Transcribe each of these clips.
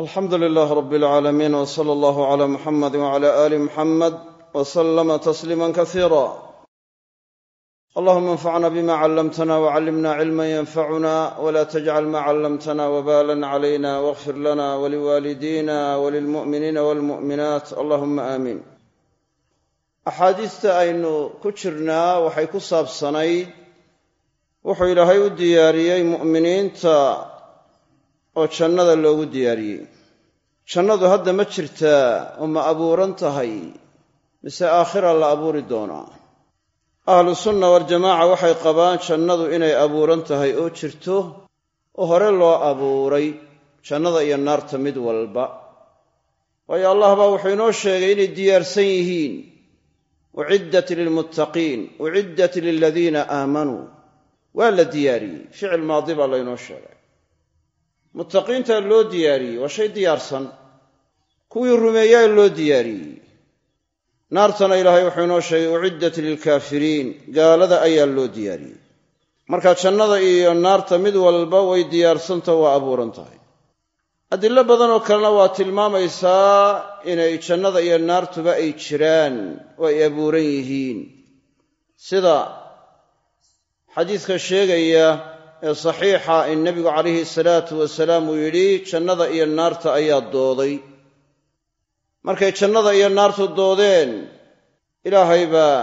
alxamdu lilaah rab alcaalamiin w sala allahu cala muxamadi wcala aali muxamed w slama tasliima kasiira allahuma anfacna bima callamtana wcallimna cilma yanfacuna wla tajcal ma callamtana wbalan calayna wاغfir lana waliwaalidina walilmu'miniina walmu'minaat allahuma aamiin axaadiista aynu ku jirnaa waxay ku saabsanayd wuxuu ilaahay u diyaariyey mu'miniinta oo jannada loogu diyaariyey. Jannadu hadda ma jirtaa oo ma abuuran tahay mise aakhira la abuuri doonaa? Ahlu sunna waljamaaca waxay qabaan jannadu inay abuuran tahay oo jirto oo hore loo abuuray jannada iyo naarta mid walba. Waayo allah baa wuxuu inoo sheegay inay diyaarsan yihiin. Uciddat lilmuttaqiin uciddat liladiina aamanuu waa la diyaariyey. Ficil maadi baa laynoo sheegay muttaqiinta loo diyaariyey waa shay diyaarsan. Kuwii rumeeyaa loo diyaariyey. Naartana ilaahay wuxuu inoo sheegay uciddat lilkaafiriin. Gaalada ayaa loo diyaariyey. Marka jannada iyo naarta mid walba way diyaarsanta waa abuuran tahay. Adillo badan oo kalena waa tilmaamaysaa inay jannada iyo naartuba ay jiraan oo ay abuuran yihiin. Sida xadiiska sheegaya ee saxiixa in nebigu calayhi salaatu wasalaam uu yidhi jannada iyo naarta ayaa dooday. Markay jannada iyo naartu doodeen ilaahay baa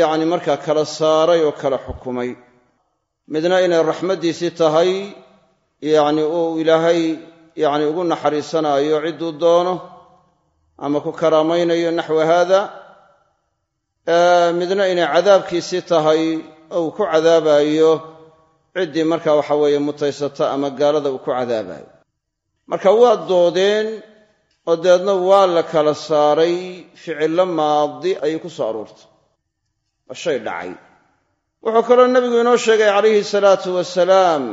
yacni markaa kala saaray oo kala xukumay. Midna inay raxmaddiisii tahay yacni uu ilaahay yacni ugu naxariisanaayo cidduu doono ama ku karaamaynayo naxwa haada midna inay cadaabkiisii tahay oo uu ku cadaabayo ciddii marka waxa weeye mutaysata ama gaalada uu ku cadaabayo marka waa doodeen oo dabeedna waa la kala saaray ficillo maadi ayay ku soo aroortay waa shay dhacay. Wuxuu kaloo nebigu inoo sheegay calayhi salaatu wasalaam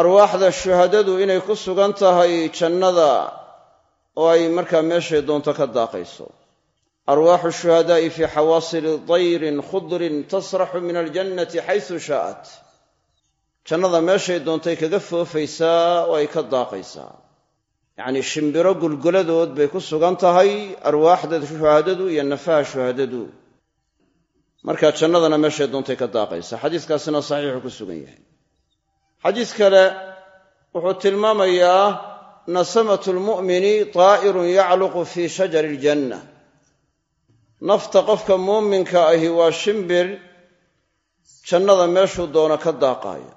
arwaaxda shuhadadu inay ku sugan tahay jannada oo ay markaa meeshay doonto ka daaqayso arwaaxu shuhadaa'i fii xawaasili dayrin khudrin tasraxu min aljannati xaysu shaa'at jannada meeshay doontay kaga foofaysaa oo ay ka daaqaysaa yacnii shimbiro gulguladood bay ku sugan tahay arwaaxda shuhadadu iyo nafaha shuhadadu marka jannadana meeshay doontay ka daaqaysaa xadiiskaasina saxiixu ku sugan yahay xadiis kale wuxuu tilmaamayaa nasamatu lmu'mini taa'irun yacluqu fii shajari iljanna nafta qofka muuminka ahi waa shimbir jannada meeshuu doono ka daaqaaya.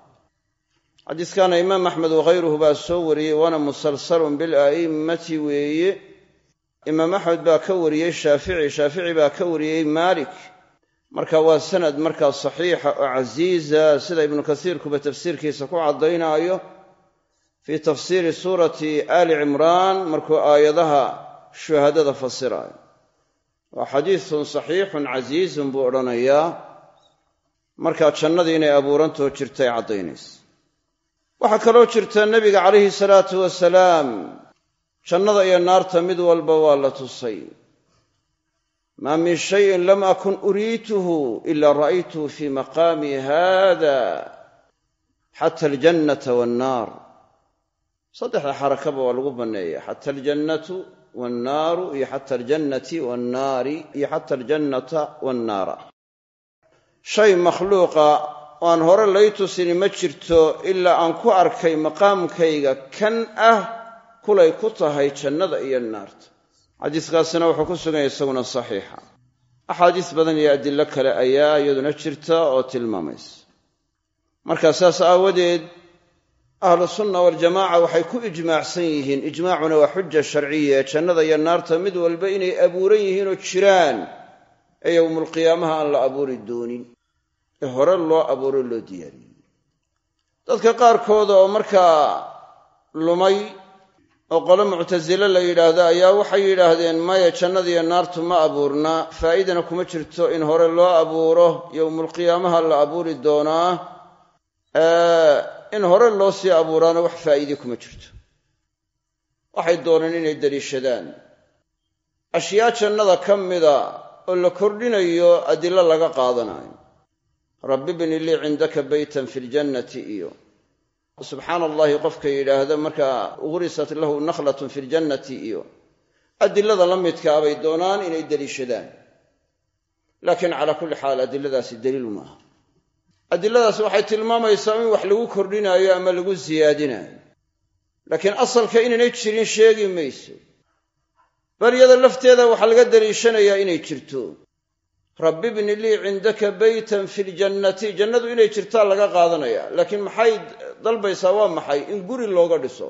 Xadiiskana imaam axmed wakhayruhu baa soo wariyey waana musalsalun bila'immati weeye. Imaam axmed baa ka wariyey shaafici shaafici baa ka wariyey maalik. Marka waa sanad markaa saxiixa oo casiiza sida ibnu kasiirkuba tafsiirkiisa ku caddaynaayo. Fii tafsiiri suurati aali cimraan markuu aayadaha shuhadada fasiraayo waa xadiisun saxiixun casiizun buu odhanayaa. Markaa jannadii inay abuurantoo jirtay caddaynaysa. Waxaa kaloo jirta nebiga calayhi salaatu wasalaam. Jannada iyo naarta mid walba waa la tusay. Maa min shayin lam akun uriituhu ila ra'aytuhu fii maqaami hada xata aljannata waannaar saddexda xarakaba waa lagu banneeya xata aljannatu waannaaru iyo xata aljannati waannaari iyo xata aljannata waannaara shay makhluuqa oo aan hore lay tusini ma jirto ilaa aan ku arkay maqaamkayga kan ah kulay ku tahay jannada iyo naarta xadiiskaasina wuxuu ku sugan yahay isaguna saxiixa axaadiis badan iyo adillo kale ayaa iyaduna jirta oo tilmaamaysa marka saas aawadeed ahlu sunna waljamaaca waxay ku ijmaacsan yihiin. Ijmaacuna waa xuja sharciya jannada iyo naarta mid walba inay abuuran yihiin oo jiraan. Ee yowmulqiyaamaha aan la abuuri doonin. Ee hore loo abuuro loo diyaariyey. Dadka qaarkooda oo markaa lumay oo qolo muctasile la yidhaahdo ayaa waxay yidhaahdeen maya jannadiiyo naartu ma abuurna. Faa'iidana kuma jirto in hore loo abuuro. Yowmulqiyaamaha la abuuri doonaa in hore loo sii abuuraana wax faa'iide kuma jirto. Waxay dooneen inay deliishadaan ashyaa jannada ka mida oo la kordhinayo adilo laga qaadanayo rabbi bni lii cindaka beytan fi ljannati iyo. Subxaana allahi qofka yidhaahda markaa ughrisat lahu nakhlatun fi ljannati iyo. Adilada la midkaa bay doonaan inay deliishadaan laakiin calaa kulli xaal adiladaasi daliil maaha adiladaasi waxay tilmaamaysaa in wax lagu kordhinaayo ama lagu siyaadinaayo laakiin asalka inaynay jirin sheegi mayso. Bal iyada lafteeda waxaa laga daliishanayaa inay jirto. Rabbi bni lii cindaka baytan fi ljannati jannadu inay jirtaa laga qaadanaya. Laakiin maxay dalbaysaa? Waa maxay? In guri looga dhiso.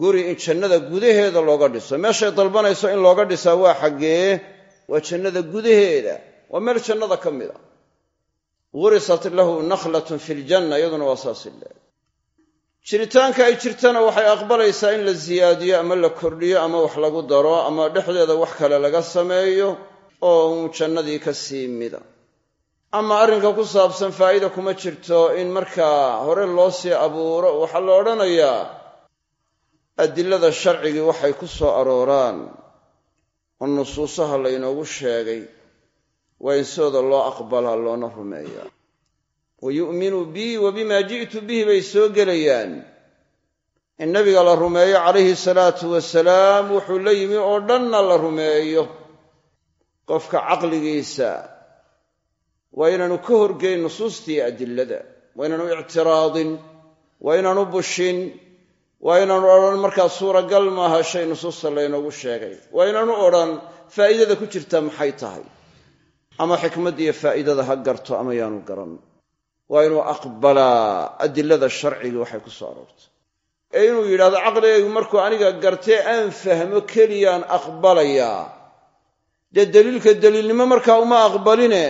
Guri in jannada gudaheeda looga dhiso. Meeshay dalbanayso in looga dhisaa waa xaggee. Waa jannada gudaheeda. Waa meel jannada ka mid a gurisat lahu nakhlatun fi ljanna iyaduna waa saasi leeg jiritaanka ay jirtana waxay aqbalaysaa in la siyaadiyo ama la kordhiyo ama wax lagu daro ama dhexdeeda wax kale laga sameeyo oo uun jannadii ka sii mida. Ama arrinka ku saabsan faa'iida kuma jirto in markaa hore loo sii abuuro waxaa la odhanayaa adilada sharcigii waxay ku soo arooraan oo nusuusaha laynoogu sheegay waa in sidooda loo aqbalaa loona rumeeyaa. Wa yu'minu bii wa bimaa ji'tu bihi bay soo gelayaan. In nabiga la rumeeyo calayhi salaatu wasalaam wuxuu la yimi oo dhanna la rumeeyo. Qofka caqligiisa waa inaanu ka horgeyn nusuustii adilada waa inaanu ictiraadin waa inaanu bushin waa inaanu odhan markaa suuragal maaha shay nusuusta laynoogu sheegay. Waa inaanu odhan faa'iidada ku jirta maxay tahay ama xikmaddiiyo faa'iidada ha garto ama yaanu garan. Waa inuu aqbalaa adilada sharcigii waxay ku soo aroortay. Ee inuu yidhahdo caqligaygu markuu aniga gartee aan fahmo keliyaan aqbalayaa dee deliilka deliilnimo markaa uma aqbaline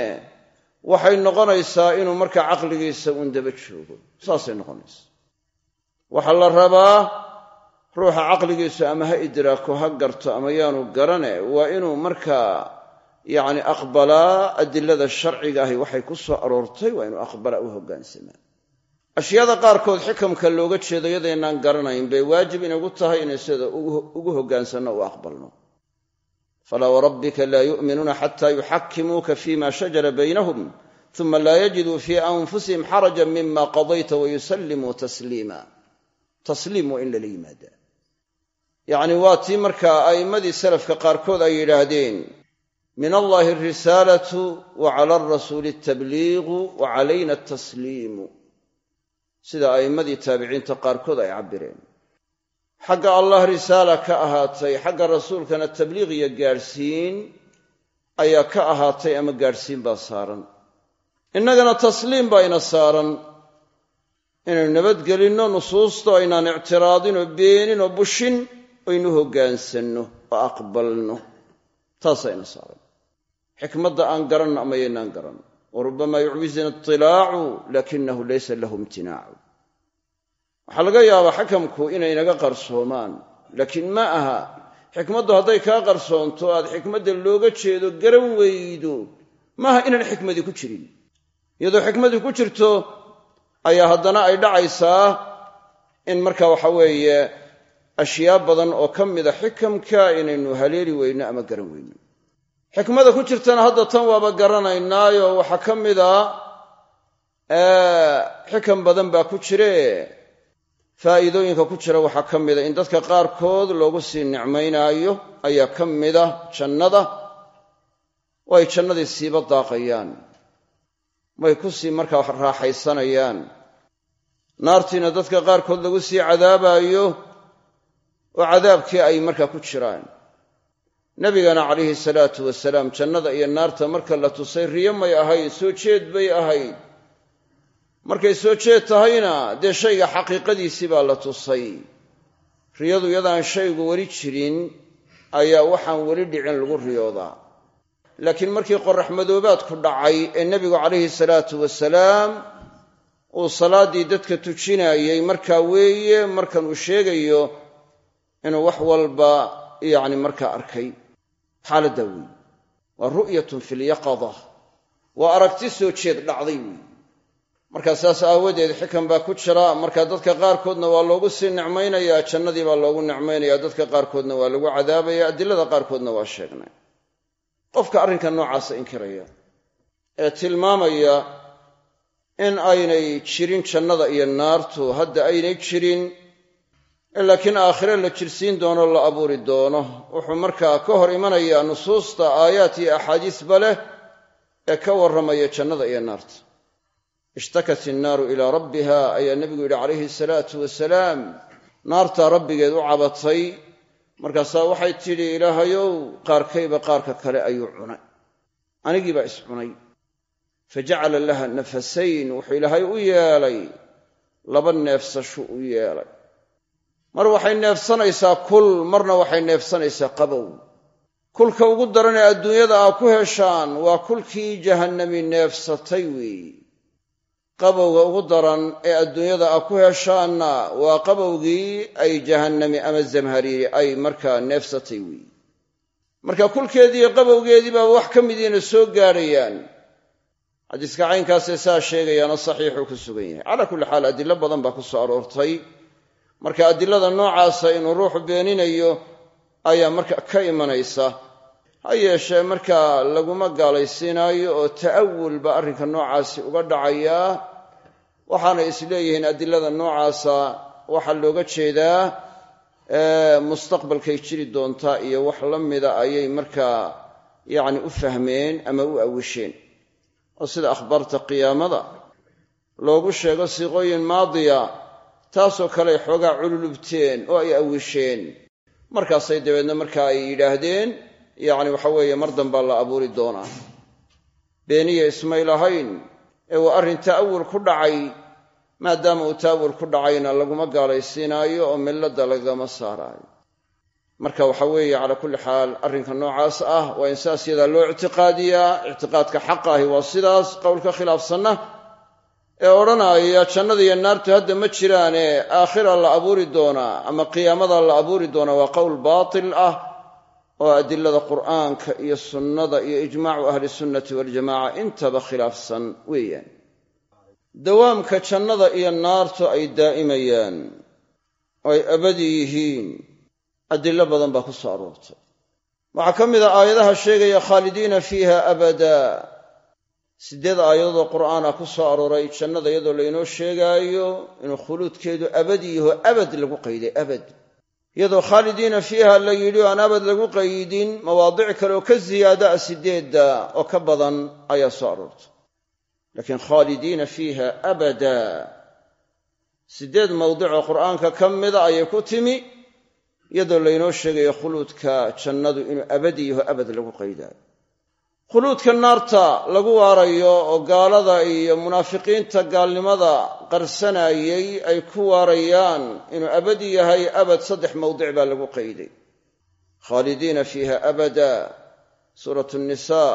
waxay noqonaysaa inuu markaa caqligiisa uun daba joogo. Saasay noqonaysaa. Waxaa la rabaa ruuxa caqligiisu ama ha idraako ha garto ama yaanu garane waa inuu markaa yacni aqbalaa adilada sharciga ahi waxay ku soo aroortay waa inuu aqbalaa u hoggaansamaa ashyaada qaarkood xikamka looga jeedo yadaynaan garanayn bay waajib inagu tahay inay sida ugu hoggaansanno u aqbalno. Falaa warabbika laa yu'minuuna xataa yuxakimuuka fima shajara baynahum uma laa yajiduu fii anfusihim xarajan mima qadayta wayusallimuu tasliima. Tasliim waa in lala yimaadaa. Yacni waa tii markaa a'immadii salafka qaarkood ay yidhaahdeen min allahi alrisaalatu wa cala alrasuuli altabliigu wa calayna altasliimu sida a'immadii taabiciinta qaarkood ay cabbireen. Xagga allah risaala ka ahaatay xagga rasuulkana tabliiq iyo gaadhsiin ayaa ka ahaatay ama gaadhsiin baa saaran. Innagana tasliim baa ina saaran. Inaynu nabadgelinno nusuusta aynaan ictiraadin oo beenin oo bushin aynu hoggaansanno oo aqbalno. Taasaa ina saaran xikmadda aan garanno ama yaynaan garan wa rubbamaa yucwisina itilaacu laakinahu laysa lahu imtinaacu. Waxaa laga yaabaa xakamku inay naga qarsoomaan. Laakiin ma aha xikmaddu hadday kaa qarsoonto aad xikmadda looga jeedo garan weydo. Maaha inaan xikmadii ku jirin. Iyadoo xikmadii ku jirto ayaa haddana ay dhacaysaa in marka waxa weeye ashyaa badan oo ka mida xikamka inaynu haleeli weyno ama garan weyno xikmada ku jirtana hadda tan waaba garanaynaayo. Waxaa ka mida xikam badan baa ku jire faa'iidooyinka ku jira waxaa ka mida. In dadka qaarkood loogu sii nicmaynaayo ayaa ka mida jannada. Oo ay jannadii siiba daaqayaan. Way ku sii markaa raaxaysanayaan. Naartiina dadka qaarkood lagu sii cadaabaayo oo cadaabkii ay markaa ku jiraan nebigana calayhi salaatu wasalaam jannada iyo naarta marka la tusay riyo may ahayd soo jeed bay ahayd markay soo jeed tahayna dee shayga xaqiiqadiisii baa la tusay. Riyadu iyadaan shaygu weli jirin ayaa waxaan weli dhicin lagu riyoodaa laakiin markii qorax madoobaadku dhacay ee nebigu calayhi salaatu wasalaam uu salaaddii dadka tujinayey markaa weeye markan uu sheegayo inuu wax walba yacni markaa arkay xaaladdaa weeye waa ru'yatun fi lyaqada waa aragti soo jeed dhacday weeye markaa saas aawadeed xikan baa ku jira. Marka dadka qaarkoodna waa loogu sii nicmaynayaa jannadii baa loogu nicmaynaya dadka qaarkoodna waa lagu cadaabaya adilada qaarkoodna waa sheegnay. Qofka arrinka noocaasa inkiraya ee tilmaamaya in aynay jirin jannada iyo naartu hadda aynay jirin laakiin aakhire la jirsiin doono la abuuri doono. Wuxuu markaa ka hor imanayaa nusuusta aayaat iyo axaadiisba leh ee ka warramaya jannada iyo naarta. Ishtakat innaaru ilaa rabbiha ayaa nebigu yidhi calayhi salaatu wasalaam. Naartaa rabbigeed u cabatay. Markaasaa waxay tidhi ilaahayow qaarkayba qaarka kale ayuu cunay. Anigiibaa is cunay fa jacala laha nafasayn wuxuu ilaahay u yeelay. Laba neefsashu u yeelay mar waxay neefsanaysaa kul marna waxay neefsanaysaa qabow. Kulka ugu daran ee adduunyada aa ku heshaan waa kulkii jahannami neefsatay weeye qabowga ugu daran ee adduunyada aa ku heshaanna waa qabowgii ay jahannami ama zamhariiri ay markaa neefsatay weeye marka kulkeediiyo qabowgeedii baa wax ka midiina soo gaadhayaan. Xadiiska caynkaasee saa sheegayaana saxiixuu ku sugan yahay. Calaa kulli xaal adilo badan baa ku soo aroortay marka adilada noocaasa inuu ruuxu beeninayo ayaa marka ka imanaysa. Ha yeeshee markaa laguma gaalaysiinaayo oo ta'awul baa arrinka noocaasi uga dhacayaa waxaanay isleeyihiin adilada noocaasa waxaa looga jeedaa mustaqbalkay jiri doontaa iyo wax la mida ayay markaa yacni u fahmeen ama u awisheen oo sida akhbaarta qiyaamada. Loogu sheego siiqooyin maadiya taasoo kale xoogaa cululubteen oo ay awisheen markaasay dabeedna marka ay yidhaahdeen yacni waxa weeye mar dambaa la abuuri doonaa. Beeniya ismay lahayn ee waa arrin ta'awul ku dhacay maadaama uu ta'awul ku dhacayna laguma gaalaysiinaayo oo milladda lagama saaraayo. Marka waxa weeye calaa kulli xaal arrinka noocaas ah waa in saas yadaa loo ictiqaadiyaa. Ictiqaadka xaqa ahi waa sidaas qowlka khilaafsanna ee odhanaya jannada iyo naartu hadda ma jiraane aakhira la abuuri doonaa ama qiyaamada la abuuri doonaa waa qowl baatil ah oo adilada qur'aanka iyo sunnada iyo ijmaacu ahli sunnati waljamaca intaba khilaafsan weeyaan. Dawaamka jannada iyo naartu ay daa'imayaan oo ay abadi yihiin adilo badan baa ku soo aroortay. Waxaa ka mid a aayadaha sheegaya khaalidiina fiiha abada siddeed aayadoodoo qur'aana ku soo arooray jannada iyadoo laynoo sheegaayo inuu khuluudkeedu abadi yaho abad lagu qayday abad. Iyadoo khaalidiina fiiha la yidhi o aan abad lagu qaydin mawaadic kale oo ka ziyaada a sideedda oo ka badan ayaa soo aroortay. Laakiin khaalidiina fiiha abada. Siddeed mawdicoo qur'aanka ka mida ayay ku timi iyadoo laynoo sheegayo khuluudka jannadu inuu abadi yaho abad lagu qaydaayo khuluudka naarta lagu waarayo oo gaalada iyo munaafiqiinta gaalnimada qarsanayay ay ku waarayaan inuu abadi yahay abad saddex mawdic baa lagu qayday. Khaalidiina fiiha abada suuratu nnisaa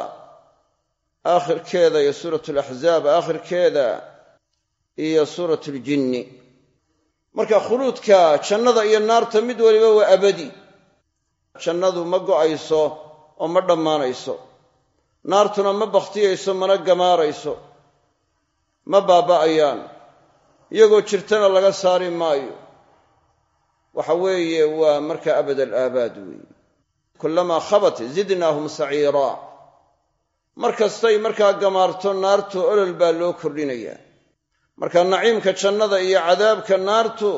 aakhirkeeda iyo suuratu alaxzaab aakhirkeeda iyo suuratu ljinni marka khuluudka jannada iyo naarta mid waliba waa abadi. Jannadu ma go'ayso oo ma dhammaanayso naartuna ma bakhtiyayso mana gamaarayso ma baaba'ayaan. Iyagoo jirtana laga saari maayo. Waxa weeye waa marka abad alaabaad weeye. Kullamaa khabat zidnaahum saciiraa mar kastay markaa gamaarto naartu olol baa loo kordhinayaa marka naciimka jannada iyo cadaabka naartu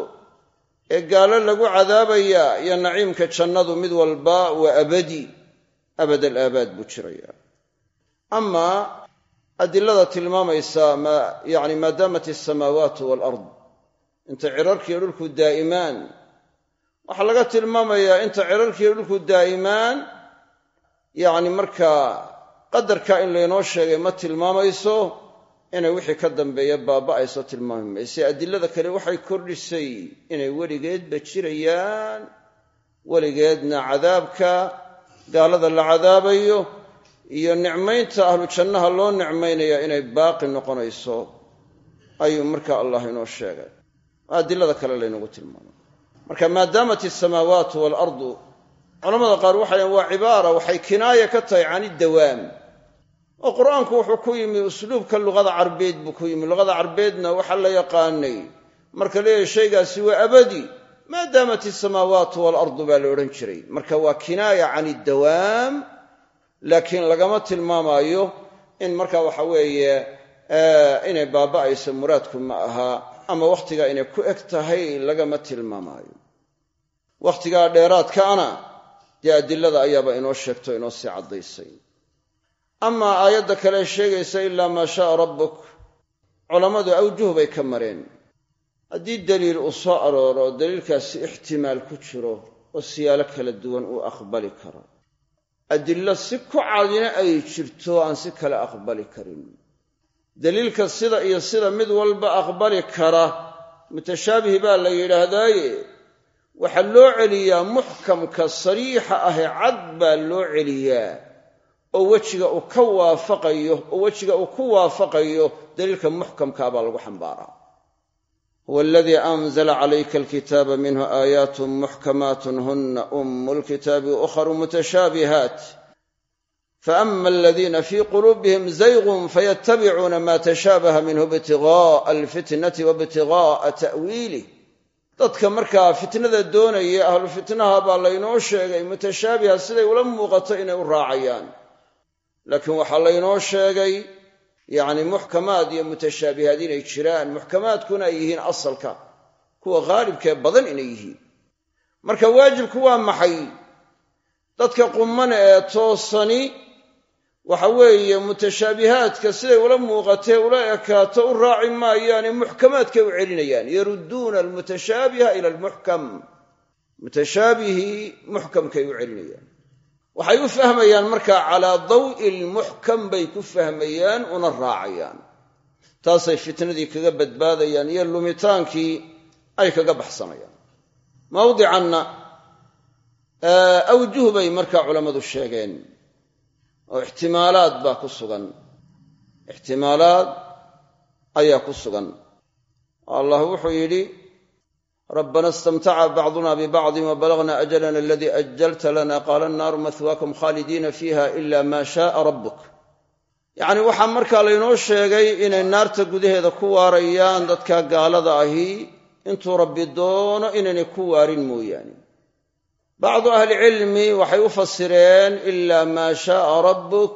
ee gaalo lagu cadaabayaa iyo naciimka jannadu mid walba waa abadi abad alaabaad buu jirayaa amaa adilada tilmaamaysa yani maadaamat asamaawaatu walard. Inta cirarkiiyo dhulku daa'imaan. Waxaa laga tilmaamayaa inta cirarkiiyo dhulku daa'imaan yacni markaa qadarka in laynoo sheegay ma tilmaamayso inay wixii ka dambeeya baaba'ayso tilmaami mayse adilada kale waxay kordhisay inay weligeedba jirayaan. Weligeedna cadaabka gaalada la cadaabayo iyo nicmaynta ahlu jannaha loo nicmaynaya inay baaqi noqonayso ayuu marka allah inoo sheegay. Adilada kale laynagu tilmaamay. Marka maadaamat asamaawaatu waalardu culamada qaar waxay waa cibaara waxay kinaaya ka tahay can iddawaam oo qur'aanku wuxuu ku yimi usluubka luqada carbeed buu ku yimi. Luqada carbeedna waxaa la yaqaanay marka leeyahay shaygaasi waa abadi. Maadaamat asamaawaatu waalardu baa la odhan jiray. Marka waa kinaaya can iddawaam laakiin lagama tilmaamaayo in marka waxa weeye inay baaba'ayso muraadku ma aha ama wakhtigaa inay ku eg tahay lagama tilmaamaayo. Wakhtigaa dheeraadkaana dee adilada ayaaba inoo sheegto inoo sii caddaysay. Amaa aayadda kale sheegaysa ilaa maa shaaa rabbuk. Culammadu awjuh bay ka mareen. Haddii deliil uu soo arooro daliilkaasi ixtimaal ku jiro oo siyaalo kala duwan uu aqbali karo adillo si ku cadina ay jirto aan si kale aqbali karin. Daliilka sida iyo sida mid walba aqbali kara mutashaabih baa la yidhaahdaaye waxaa loo celiyaa muxkamka sariixa ahee cad baa loo celiyaa oo wejiga uu ka waafaqayo oo wejiga uu ku waafaqayo daliilka muxkamkaa baa lagu xambaaraa huwa aladii anzla calayka alkitaaba minhu aayaat muxkamaat huna umu lkitaabi waukharu mutashaabihaat faama aladiina fii quluubihim zaygun fayatabicuuna ma tashaabaha minhu ibtiga'a alfitnati waibtiga'a ta'wiilih dadka markaa fitnada doonaya ahlu fitnaha baa laynoo sheegay mutashaabiha siday ula muuqato inay u raacayaan laakiin waxaa laynoo sheegay yacni muxkamaad iyo mutashaabihaad inay jiraan muxkamaadkuna ay yihiin asalka. Kuwa khaalibkee badan inay yihiin. Marka waajibku waa maxay? Dadka qumman ee toosani waxa weeye mutashaabihaadka siday ula muuqatee ula ekaato u raaci maayaane muxkamaadkay u celinayaan. Yarudduuna almutashaabiha ila almuxkam. Mutashaabihii muxkamkay u celinayaan waxay u fahmayaan markaa calaa dawi lmuxkam bay ku fahmayaan una raacayaan. Taasay fitnadii kaga badbaadayaan iyo lumitaankii ay kaga baxsanayaan. Mawdicanna awjuh bay markaa culammadu sheegeen oo ixtimaalaad baa ku sugan. Ixtimaalaad ayaa ku sugan. Allah wuxuu yidhi rabbana istamtaca bacduna bibacdin wabalagna ajalana aladii ajalta lana qaala annaaru mahwaakum khaalidiina fiiha ila maa shaaa rabbuk yacni waxaa markaa laynoo sheegay inay naarta gudaheeda ku waarayaan dadka gaalada ahi. Intuu rabbi doono inaynay ku waarin mooyaane. Bacdu ahlicilmi waxay u fasireen ila maa shaaa rabbuk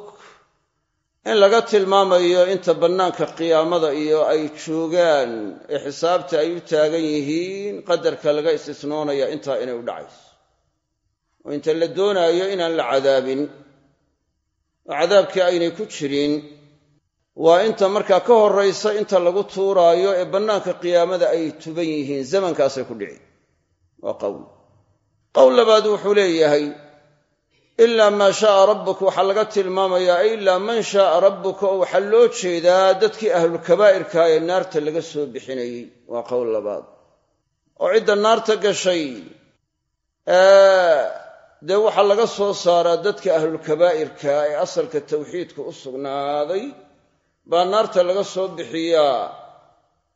in laga tilmaamayo inta bannaanka qiyaamada iyo ay joogaan ee xisaabta ay u taagan yihiin qadarka laga istisnoonaya intaa inay u dhacayso. Oo inta la doonaayo inaan la cadaabin oo cadaabkii aynay ku jirin waa inta markaa ka horraysa inta lagu tuuraayo ee bannaanka qiyaamada ay tuban yihiin zamankaasay ku dhici waa qowl qowl labaad wuxuu leeyahay ilaa maa shaaa rabbuka waxaa laga tilmaamayaa ilaa man shaaa rabbuka oo waxaa loo jeedaa dadkii ahlulkabaa'irka ee naarta laga soo bixinayey. Waa qowl labaad. Oo cidda naarta gashay. Dee waxaa laga soo saaraa dadka ahlulkabaa'irka ee asalka tawxiidka u sugnaaday baa naarta laga soo bixiyaa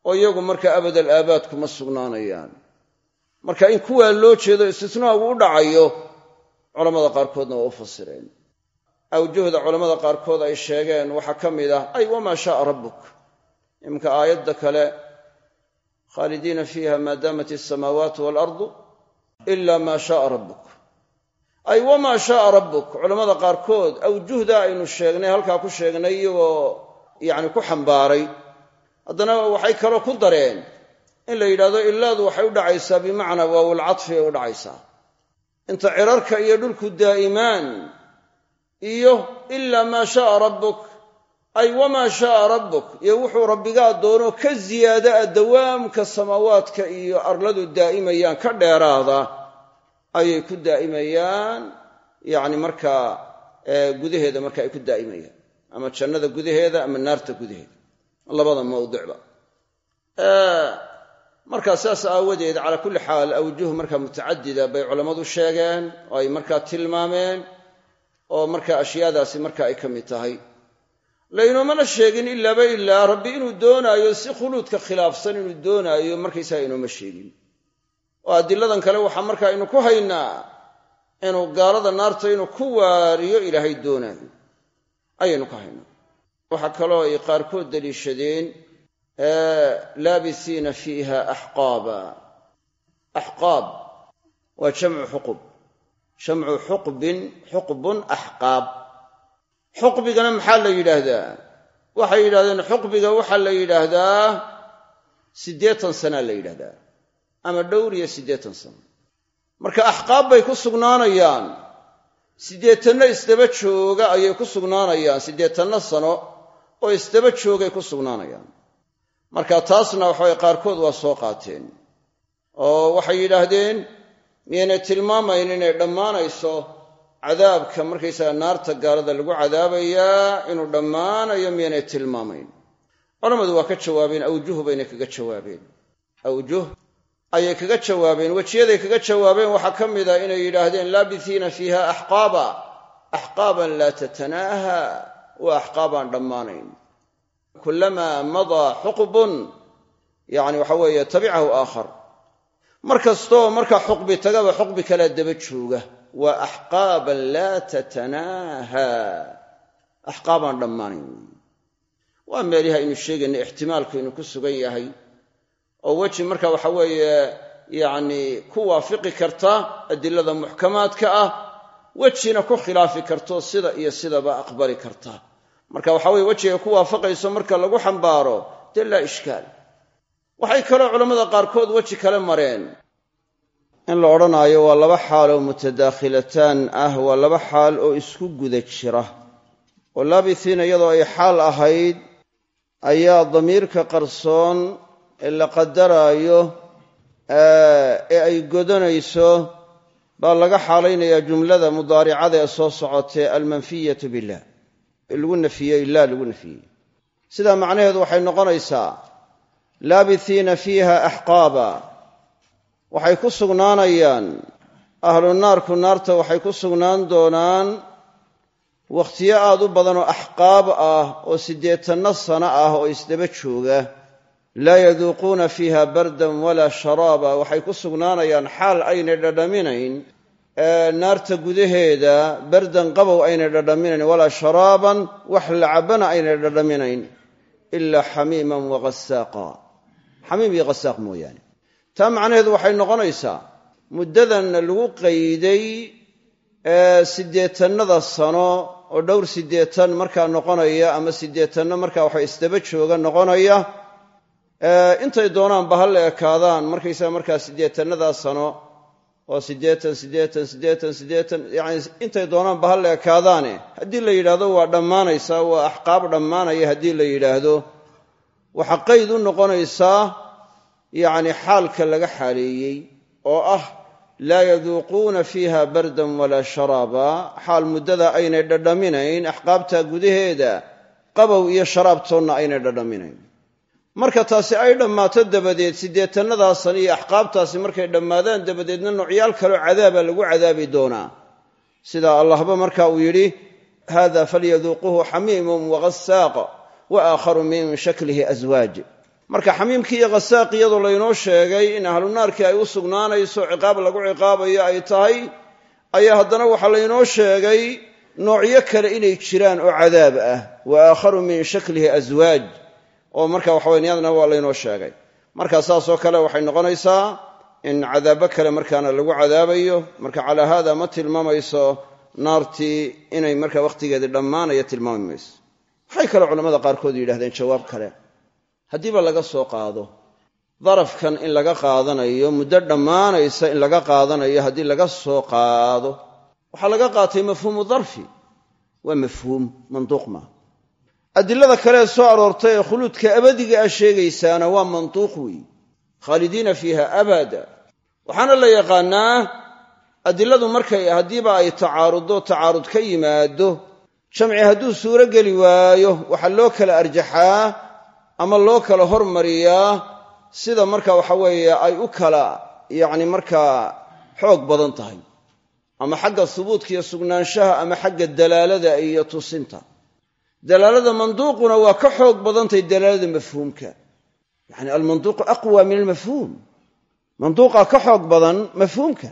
oo iyagu marka abadal aabaad kuma sugnaanayaan. Marka in kuwaa loo jeedo istisnaagu u dhacayo culamada qaarkoodna waa u fasireen. Awjuhda culammada qaarkood ay sheegeen waxaa ka mid ah ay wamaa shaaa rabbuk. Iminka aayadda kale khaalidiina fiiha maa daamat alsamaawaatu waalardu ila maa shaaa rabbuk. Ay wamaa shaaa rabbuk. Culammada qaarkood awjuhda aynu sheegnay halkaa ku sheegnay iyagoo yacni ku xambaaray. Haddana waxay kaloo ku dareen in la yidhahdo ilaadu waxay u dhacaysaa bimacnaa waawulcadfi ay u dhacaysaa inta cirarka iyo dhulku daa'imaan iyo ilaa maa shaaa rabbuk ay wamaa shaaa rabbuk iyo wuxuu rabbigaa doono ka ziyaada a dawaamka samaawaadka iyo arladu daa'imayaan ka dheeraada ayay ku daa'imayaan. Yacni markaa gudaheeda marka ay ku daa'imayaan. Ama jannada gudaheeda ama naarta gudaheeda. Labada mawdicba markaa saas aawadeed calaa kulli xaal awjuh markaa mutacadida bay culammadu sheegeen oo ay markaa tilmaameen oo markaa ashyaadaasi marka ay ka mid tahay. Laynoomana sheegin ilaaba ilaa rabbi inuu doonaayo si khuluudka khilaafsan inuu doonaayo markaysaga inooma sheegin. Oo adiladan kale waxaa markaa aynu ku haynaa inuu gaalada naarta inuu ku waariyo ilaahay doonaayo. Ayaynu ka haynaa. Waxaa kaloo ay qaarkood daliishadeen laabisiina fiiha axqaaba axqaab waa jamcu xuqub jamcu xuqbin xuqbun axqaab xuqbigana maxaa la yidhaahdaa waxay yidhahdeen xuqbiga waxaa la yidhaahdaa siddeetan sanaa la yidhahdaa ama dhowr iyo siddeetan sano marka axqaab bay ku sugnaanayaan siddeetanno isdaba jooga ayay ku sugnaanayaan siddeetanno sano oo isdaba joogay ku sugnaanayaan marka taasna waxaway qaarkood waa soo qaateen. Oo waxay yidhaahdeen miyaynay tilmaamayn inay dhammaanayso cadaabka markaysaga naarta gaalada lagu cadaabayaa inuu dhammaanayo miyaynay tilmaamayn. Culammadu waa ka jawaabeen awjuh baynay kaga jawaabeen. Awjuh ayay kaga jawaabeen wejiyaday kaga jawaabeen. Waxaa ka mid a inay yidhaahdeen laabisiina fiiha axqaaba axqaaban laa tatanaaha waa axqaabaan dhammaanayn kulamaa madaa xuqbun yani waxa weeye tabicahu aakhar. Mar kastoo markaa xuqbi tagaba xuqbi kalea daba jooga. Waa axqaaban laa tatanaaha. Axqaabaan dhammaanayn waa meelihi aynu sheegayna ixtimaalku inuu ku sugan yahay oo weji marka waxa weeye yacni ku waafiqi karta adilada muxkamaadka ah wejina ku khilaafi karto sida iyo sidaba aqbali karta marka waxa weye wejiga ku waafaqayso marka lagu xambaaro dee laa ishkaal. Waxay kaloo culammada qaarkood weji kale mareen. In la odhanaayo waa laba xaal oo mutadaakhilataan ah waa laba xaal oo isku guda jira. Oo laabisiina iyadoo ay xaal ahayd ayaa damiirka qarsoon ee la qadaraayo ee ay godanayso baa laga xaalaynayaa jumlada mudaaricada ee soo socotee almanfiyatu billah lagu nafiyey ilaa lagu nafiyey. Sidaa macnaheedu waxay noqonaysaa laabisiina fiiha axqaaba. Waxay ku sugnaanayaan ahlu naarku naarta waxay ku sugnaan doonaan wakhtiyo aad u badan oo axqaab ah oo siddeetanno sano ah oo isdaba jooga. Laa yaduuquuna fiiha bardan walaa sharaaba. Waxay ku sugnaanayaan xaal aynay dhadhaminayn naarta gudaheeda bardan qabow aynay dhadhaminayn walaa sharaaban wax lacabana aynay dhadhaminayn ilaa xamiiman waghasaaqa xamiim iyo ghasaaq mooyaane. Taa macnaheedu waxay noqonaysaa muddadan lagu qayday siddeetannada sano oo dhowr siddeetan markaa noqonaya ama siddeetanno markaa waxa isdaba jooga noqonaya intay doonaanba ha la ekaadaan markaysaga markaa siddeetannadaa sano oo siddeetan siddeetan siddeetan siddeetan yacni intay doonaanba ha la ekaadaane haddii la yidhaahdo waa dhammaanaysaa waa axqaab dhammaanaya haddii la yidhaahdo waxa qayd u noqonaysaa yacni xaalka laga xaaleeyey oo ah laa yaduuquuna fiiha bardan walaa sharaaba xaal muddada aynay dhadhaminayn axqaabta gudaheeda qabow iyo sharaabtoonna aynay dhadhaminayn marka taasi ay dhammaato dabadeed siddeetannadaa san iyo axqaabtaasi markay dhammaadaan dabadeedna noocyaal kaloo cadaaba lagu cadaabi doonaa. Sida allahba marka uu yidhi hada falyaduuquhu xamiimun waghasaaq wa min shaklihi aswaaj marka xamiimkii iyo ghasaaq iyadoo laynoo sheegay in ahlu naarkii ay u sugnaanayso ciqaab lagu ciqaabayo ay tahay ayaa haddana waxaa laynoo sheegay noocyo kale inay jiraan oo cadaab ah wa aakharu min shaklihi aswaaj oo marka waxaweyniyadna waa laynoo sheegay. Marka saasoo kale waxay noqonaysaa in cadaabo kale markaana lagu cadaabayo marka calaa haada ma tilmaamayso naartii inay marka wakhtigeedii dhammaanaya tilmaami waxay kaloo culamada qaarkood yidhahdeen jawaab kale. Haddiiba laga soo qaado darafkan in laga qaadanayo muddo dhammaanaysa in laga qaadanayo haddii laga soo qaado waxaa laga qaatay mafhuumu darfi. Waa mafhuum manduuq maaha adilada kalee soo aroortay ee khuluudka abadiga ah sheegaysaana waa mantuuq weeye khaalidiina fiiha abada waxaana la yaqaannaa adiladu markay haddiiba ay tacaaruddo tacaarud ka yimaado jamci hadduu suuro geli waayo waxaa loo kala arjaxaa ama loo kala hormariyaa sida marka waxa weeye ay u kala yacni markaa xoog badan tahay. Ama xagga hubuudka iyo sugnaanshaha ama xagga dalaalada iyo tusinta dalaalada manduuquna waa ka xoog badantahay dalaalada mafhuumka. Yacni almanduuqu aqwa min almafhuum. Manduuqaa ka xoog badan mafhuumka.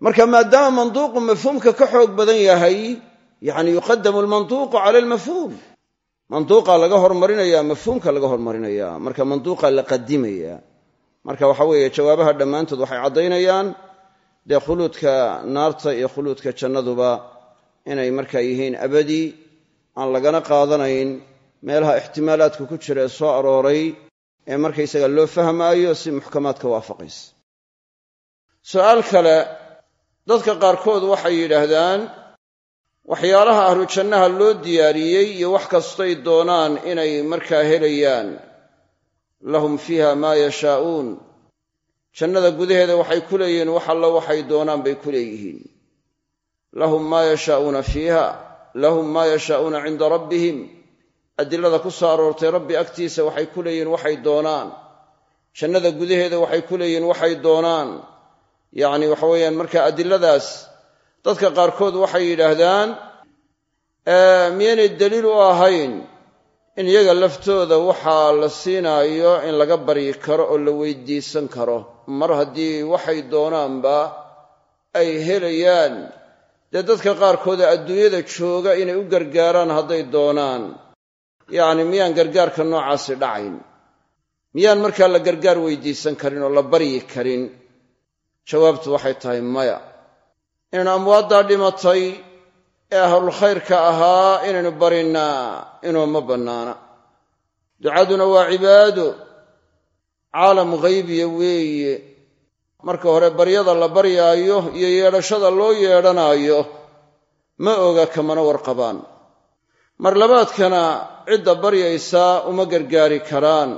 Marka maadaama manduuqu mafhuumka ka xoog badan yahay yacni yuqadamu almanduuqu cala almafhuum. Manduuqa laga hormarinaya mafhuumka laga hormarinaya marka manduuqa la qadimaya. Marka waxa weeye jawaabaha dhammaantood waxay caddaynayaan dee khuluudka naarta iyo khuluudka jannaduba inay markaa yihiin abadi aan lagana qaadanayn meelaha ixtimaalaadka ku jira ee soo arooray ee markaysaga loo fahmaayo si muxkamaadka waafaqaysa. Su'aal kale dadka qaarkood waxay yidhaahdaan waxyaalaha ahlu jannaha loo diyaariyey iyo wax kastoy doonaan inay markaa helayaan. Lahum fiiha maa yashaa'uun. Jannada gudaheeda waxay ku leeyihiin wax allo waxay doonaan bay ku leeyihiin. Lahum maa yashaa'uuna fiiha lahum maa yashaa'uuna cinda rabbihim. Adilada ku soo aroortay rabbi agtiisa waxay ku leeyihiin waxay doonaan. Jannada gudaheeda waxay ku leeyihiin waxay doonaan. Yacni waxa weeyaan marka adiladaas dadka qaarkood waxay yidhaahdaan miyaynay daliil u ahayn in iyaga laftooda waxaa la siinaayo in laga baryi karo oo la weydiisan karo. Mar haddii waxay doonaanba ay helayaan dee dadka qaarkooda adduunyada jooga inay u gargaaraan hadday doonaan. Yacni miyaan gargaarka noocaasi dhacayn? Miyaan markaa la gargaar weydiisan karin oo la baryi karin? Jawaabtu waxay tahay maya inaynu amwaaddaa dhimatay ee ahlulkhayrka ahaa inaynu barinnaa inuuma bannaana. Ducaduna waa cibaado. Caalam ghaybiya weeye marka hore baryada la baryaayo iyo yeedhashada loo yeedhanaayo ma oga kamana warqabaan mar labaadkana cidda baryaysaa uma gargaari karaan.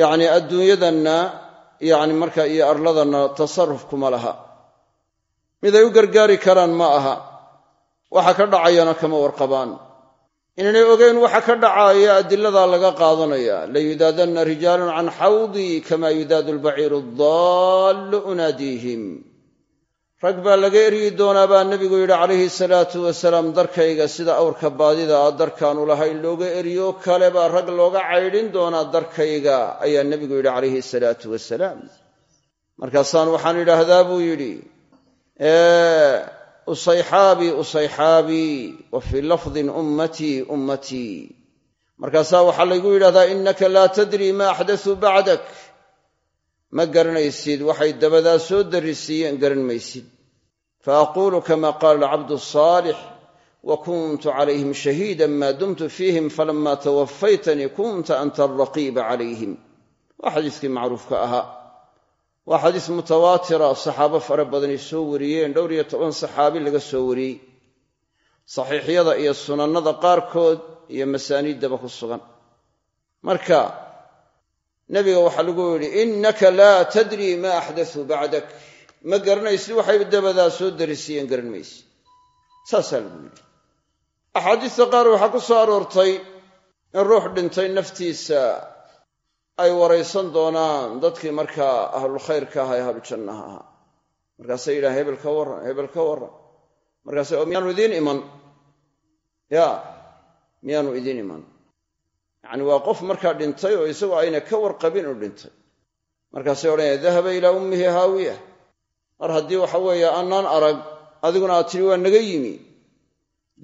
Yacnii adduunyadanna yacni markaa iyo arladanna tasarruf kuma laha. Miday u gargaari karaan ma aha. Waxa ka dhacayana kama warqabaan inaynay ogeyn waxa ka dhacaaya adiladaa laga qaadanaya. Layudaadanna rijaalun can xawdii kama yudaadu albaciiru daallu unaadiihim. Rag baa laga eryi doonaa baa nebigu yidhi calayhi salaatu wasalaam darkayga sida awrka baadida ah darkaanu lahayn looga eriyo kale baa rag looga caydhin doonaa darkayga ayaa nebigu yidhi calayhi salaatu wasalaam. Markaasaan waxaan idhaahdaa buu yidhi usayxaabii usayxaabii wa fii lafdin ummatii ummatii markaasaa waxaa laygu yidhahdaa innaka laa tadrii ma axdasuu bacdak. Ma garanaysid waxay dabadaa soo darrisiiyeen garan maysid. Fa aquulu kama qaala alcabdu asaalix wa kuntu calayhim shahiida maa dumtu fiihim falama tawafaytanii kunta anta alraqiiba calayhim. Waa xadiiskii macruufka ahaa waa xadiis mutawaatira saxaabo fara badanay soo wariyeen dhowr iyo toban saxaabi laga soo wariyey. Saxiixyada iyo sunannada qaarkood iyo masaaniiddaba ku sugan. Marka nebiga waxaa lagu yidhi innaka laa tadrii ma axdasuu bacdak. Ma garanaysid waxay dabadaa soo darisiiyeen garan maysid. Saasaa lagu yidhi. Axaadiista qaar waxaa ku soo aroortay in ruux dhintay naftiisa ay waraysan doonaan. Dadkii markaa ahlulkhayrka aha ee ahlujannaha ahaa markaasay yidhahan hebel ka warran hebel ka warran. Markaase miyaanu idiin iman. Ya miyaanu idiin iman. Yacni waa qof markaa dhintay oo isagoo ayna ka warqabin uu dhintay. Markaasay odhanaya dahaba ilaa ummihi haawiya. Mar haddii waxa weeye annaan arag adiguna aad tidhi waa naga yimi.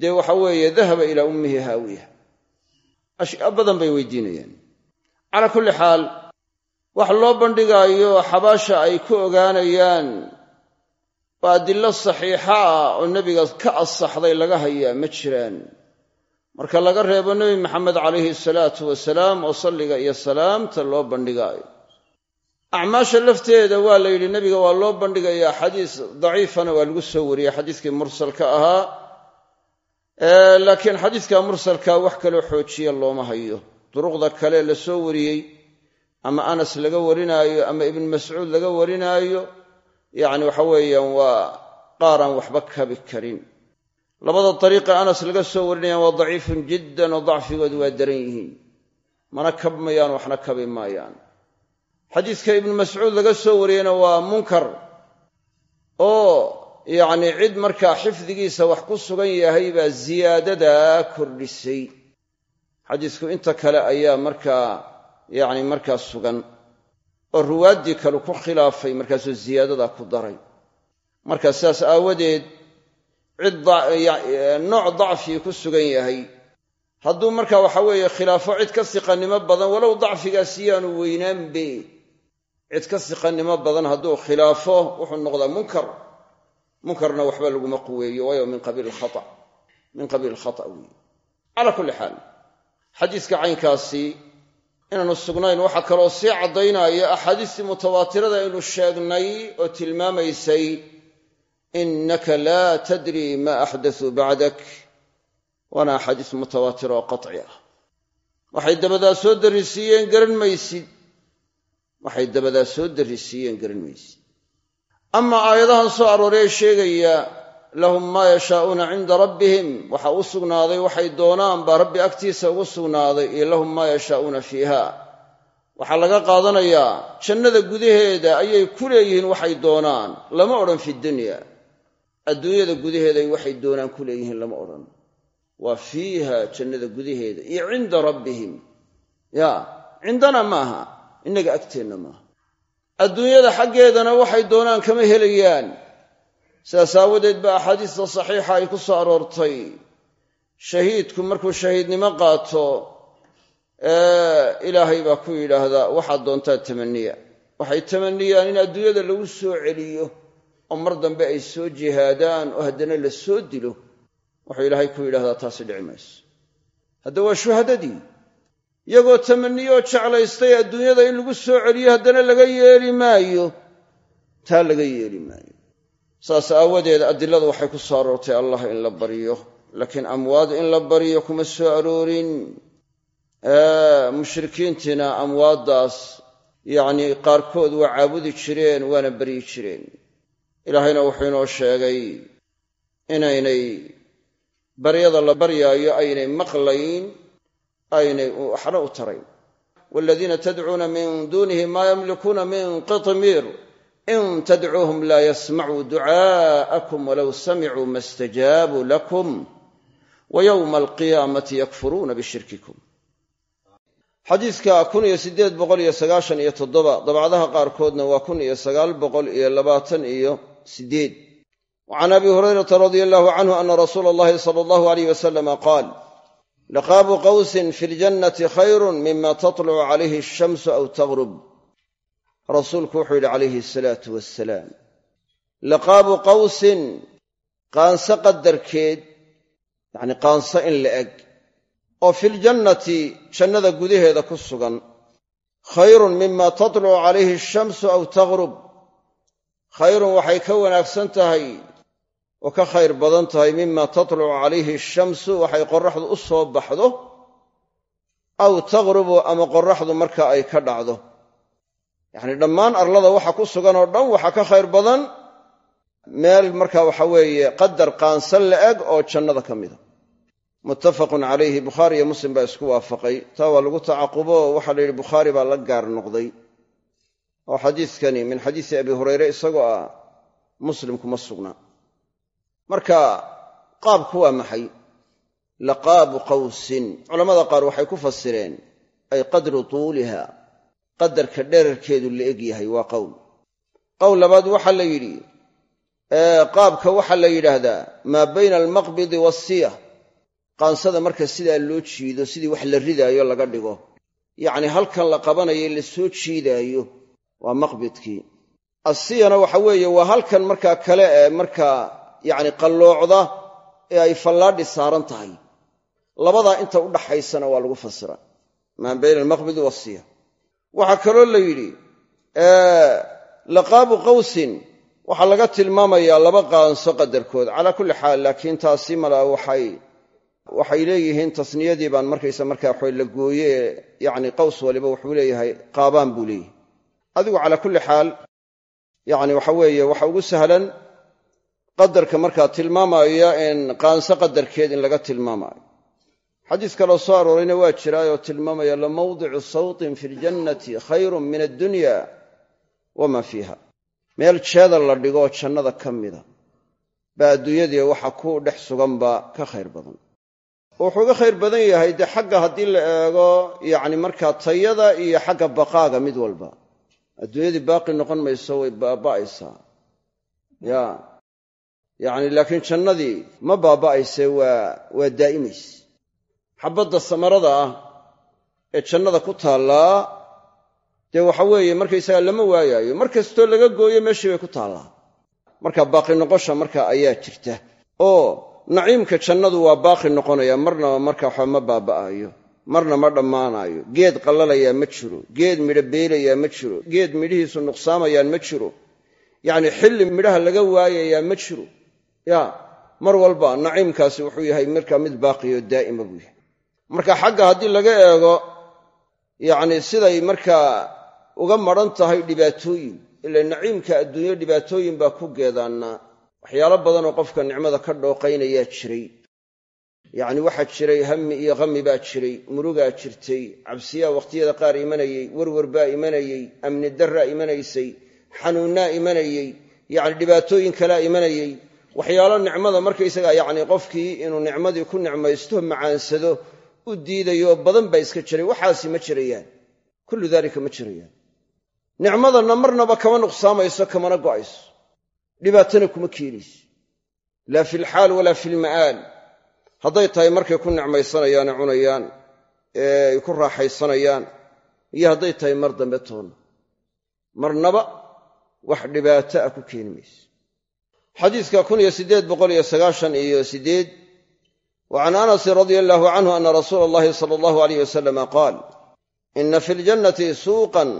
Dee waxa weeye dahaba ilaa ummihi haawiya. Ashyaa badan bay weydiinayaan calaa kulli xaal wax loo bandhigaayo xabaasha ay ku ogaanayaan waa adillo saxiixa ah oo nebiga ka asaxday laga hayaa ma jiraan. Marka laga reebo nebi maxamed calayhi salaatu wasalaam oo salliga iyo salaamta loo bandhigaayo. Acmaasha lafteeda waa la yidhi nebiga waa loo bandhigayaa xadiis daciifana waa lagu soo wariyey xadiiskii mursalka ahaa. Laakiin xadiiska mursalka wax kaloo xoojiya looma hayo duruqda kale la soo wariyey ama anas laga warinaayo ama ibnu mascuud laga warinaayo yacni waxa weeyaan waa qaaraan waxba kabi karin. Labada dariiqa anas laga soo warinayaan waa daciifun jiddan oo dacfigoodu waa daran yihiin. Mana kabmayaan waxna kabi maayaan. Xadiiska ibnu mascuud laga soo wariyeyna waa munkar oo yacni cid markaa xifdigiisa wax ku sugan yahay baa ziyaadadaa kordhisay xadiisku inta kale ayaa markaa yacni markaa sugan oo ruwaaddii kale ku khilaafay markaasuu ziyaadadaa ku daray. Marka sidaas aawadeed cid nooc dacfii ku sugan yahay. Hadduu marka waxa weeye khilaafo cid ka siqannimo badan walow dacfigaasi yaanu weynaanbe cid ka siqannimo badan hadduu khilaafo wuxuu noqdaa munkar. Munkarna waxba laguma quweeyo waayo min qabiil khata min qabiil khata weeye. Calaa kulli xaal xadiiska caynkaasi inaanu sugnayn waxaa kaloo sii caddaynaya axaadiistii mutawaatirada aynu sheegnay oo tilmaamaysay innaka laa tadri ma axdatuu bacdak waana axaadiis mutawaatira oo qaci ah. Waxay dabadaa soo darrisiiyeen garan maysid. Waxay dabadaa soo darrisiiyeen garan maysid. Amaa aayadahan soo arooray sheegaya lahum maa yashaa'uuna cinda rabbihim. Waxa u sugnaaday waxay doonaan baa rabbi agtiisa ugu sugnaaday iyo lahum maa yashaa'uuna fiiha. Waxaa laga qaadanayaa jannada gudaheeda ayay ku leeyihiin waxay doonaan. Lama odhan fi dunya. Adduunyada gudaheeday waxay doonaan ku leeyihiin lama odhan. Waa fiiha jannada gudaheeda iyo cinda rabbihim. Ya cindana maaha innaga agteenna maaha adduunyada xaggeedana waxay doonaan kama helayaan sidaas aawadeed ba axaadiista saxiixa ay ku soo aroortay. Shahiidku markuu shahiidnimo qaato ilaahay baa ku yidhaahdaa waxaad doontaa tamaniya waxay tamaniyaan in adduunyada lagu soo celiyo oo mar dambe ay soo jihaadaan oo haddana la soo dilo. Wuxuu ilaahay ku yidhahdaa taasi dhici mayso. Hadda waa shuhadadii. Iyagoo tamaniyo jeclaystay adduunyada in lagu soo celiyo haddana laga yeeli maayo. Taa laga yeeli maayo saas aawadeed adiladu waxay ku soo aroortay allah in la baryo laakiin amwaad in la baryo kuma soo aroorin. Mushrikiintiina amwaaddaas yacnii qaarkood waa caabudi jireen waana baryi jireen. Ilaahayna wuxuu inoo sheegay inaynay baryada la baryaayo aynay maqlayn aynay waxna u tarayn. Waaladiina tadcuuna min duunihi maa yamlikuuna min qitmiir in tadcuuhum laa yasmacuu ducaa'akum walow samicuu ma stajaabuu lakum wa yowma alqiyaamati yakfuruuna bishirkikum xadiidka kun iyo siddeed boqol iyo sagaashan iyo toddoba dabcadaha qaarkoodna waa kun iyo sagaal boqol iyo labaatan iyo siddeed wa can abi hurayrata radia allahu canhu ana rasuula allahi sala allahu alayh wasalama qaal liqaabu qawsin fi ljannati khayrun mima tatlucu calayhi ashamsu aw tagrub rasuulku wuxuu yidhi calayhi asalaatu wassalaam liqaabu qawsin qaanso qadarkeed yacni qaanso in la eg oo filjannati jannada gudaheeda ku sugan khayrun mima tatlucu calayhi ashamsu aw tagrub. Khayrun waxay ka wanaagsan tahay oo ka khayr badan tahay mima tatlucu calayhi ashamsu waxay qorraxdu u soo baxdo aw taqrubu ama qorraxdu marka ay ka dhacdo yacnii dhammaan arlada waxa ku sugan oo dhan waxaa ka khayr badan meel marka waxa weeye qadar qaansan la-eg oo jannada ka mida muttafaqun calayhi bukhaari iyo muslim baa isku waafaqay. Taa waa lagu tacaqubo waxaa la yidhi bukhaari baa la gaar noqday. Oo xadiidkani min xadiisi abi hurayre isagoo ah muslim kuma sugna. Marka qaabku waa maxay? Laqaabu qawsin. Culammada qaar waxay ku fasireen ay qadru tuuliha qadarka dherarkeedu la eg yahay waa qowl. qowl labaad waxaa la yidhi qaabka waxaa la yidhaahdaa maa bayna almaqbidi waasiya qaansada marka sidaa loo jiido sidii wax la ridaayo laga dhigo. Yacni halkan la qabanayo la soo jiidaayo waa maqbidkii. Asiyana waxa weeye waa halkan markaa kale ee markaa yacni qalloocda ee ay fallaadhi saaran tahay. Labadaa inta u dhaxaysana waa lagu fasira maa bayna almaqbidi waasiya waxaa kaloo la yidhi laqaabu qawsin. Waxaa laga tilmaamayaa laba qaanso qadarkood. Calaa kulli xaal laakiin taasi mala waxay leeyihiin tasniyadii baan markaysa markaa la gooye yacni qaws waliba wuxuu leeyahay qaabaan buu leeyahay. Adigu calaa kulli xaal yacni waxa weeye waxa ugu sahlan qadarka markaa tilmaamaya in qaanso qadarkeed in laga tilmaamaayo xadiis kaloo soo aroorayna waa jiraayoo tilmaamaya lamawdicu sawtin fi ljannati khayrun min addunya wama fiiha. Meel jeeda la dhigoo jannada ka mida baa adduunyadii waxa ku dhex suganba ka khayr badan. Wuxuu uga khayr badan yahay dee xagga haddii la eego yacni markaa tayada iyo xagga baqaaga mid walba. Adduunyadii baaqi noqon mayso way baaba'aysaa ya yacni laakiin jannadii ma baaba'ayse waa waa daa'imayse xabbadda samarada ah ee jannada ku taallaa dee waxa weeye markaysaga lama waayaayo. Mar kastoo laga gooyo meeshii bay ku taallaa. Marka baaqi noqosha marka ayaa jirta. Oo naciimka jannadu waa baaqi noqonaya marnaba marka waxba ma baaba'aayo marna ma dhammaanaayo. Geed qallalayaa ma jiro geed midho beelayaa ma jiro geed midhihiisu nuqsaamayaan ma jiro. Yacni xilli midhaha laga waayayaa ma jiro. Ya mar walba naciimkaasi wuxuu yahay markaa mid baaqiyo daa'ima buu yahay marka xagga haddii laga eego yacni siday markaa uga madran tahay dhibaatooyin ila naciimka adduunyo dhibaatooyin baa ku geedaannaa waxyaalo badanoo qofka nicmada ka dhooqaynayaa jiray. Yacni waxaa jiray hammi iyo khami baa jiray murugaa jirtay cabsiyaa wakhtiyada qaar imanayey werwer baa imanayey amni darraa imanaysay xanuunnaa imanayey yacni dhibaatooyin kalaa imanayey waxyaalo nicmada markaysaga yacni qofkii inuu nicmadii ku nicmaysto macaansado u diidayo badan baa iska jiray waxaasi ma jirayaan. Kullu daalika ma jirayaan. Nicmadanna marnaba kama nuqsaamayso kamana go'ayso. Dhibaatana kuma keenayso laa fi lxaal walaa fi lma'aal hadday tahay markay ku nicmaysanayaane cunayaan ee ay ku raaxaysanayaan iyo hadday tahay mar dambe toonna marnaba wax dhibaato ah ku keeni mayso xadiidka kun iyo siddeed boqol iyo sagaashan iyo siddeed wa can anasin radia allahu canhu ana rasuula allahi sala allahu alayh wasalama qaal ina fi ljannati suuqan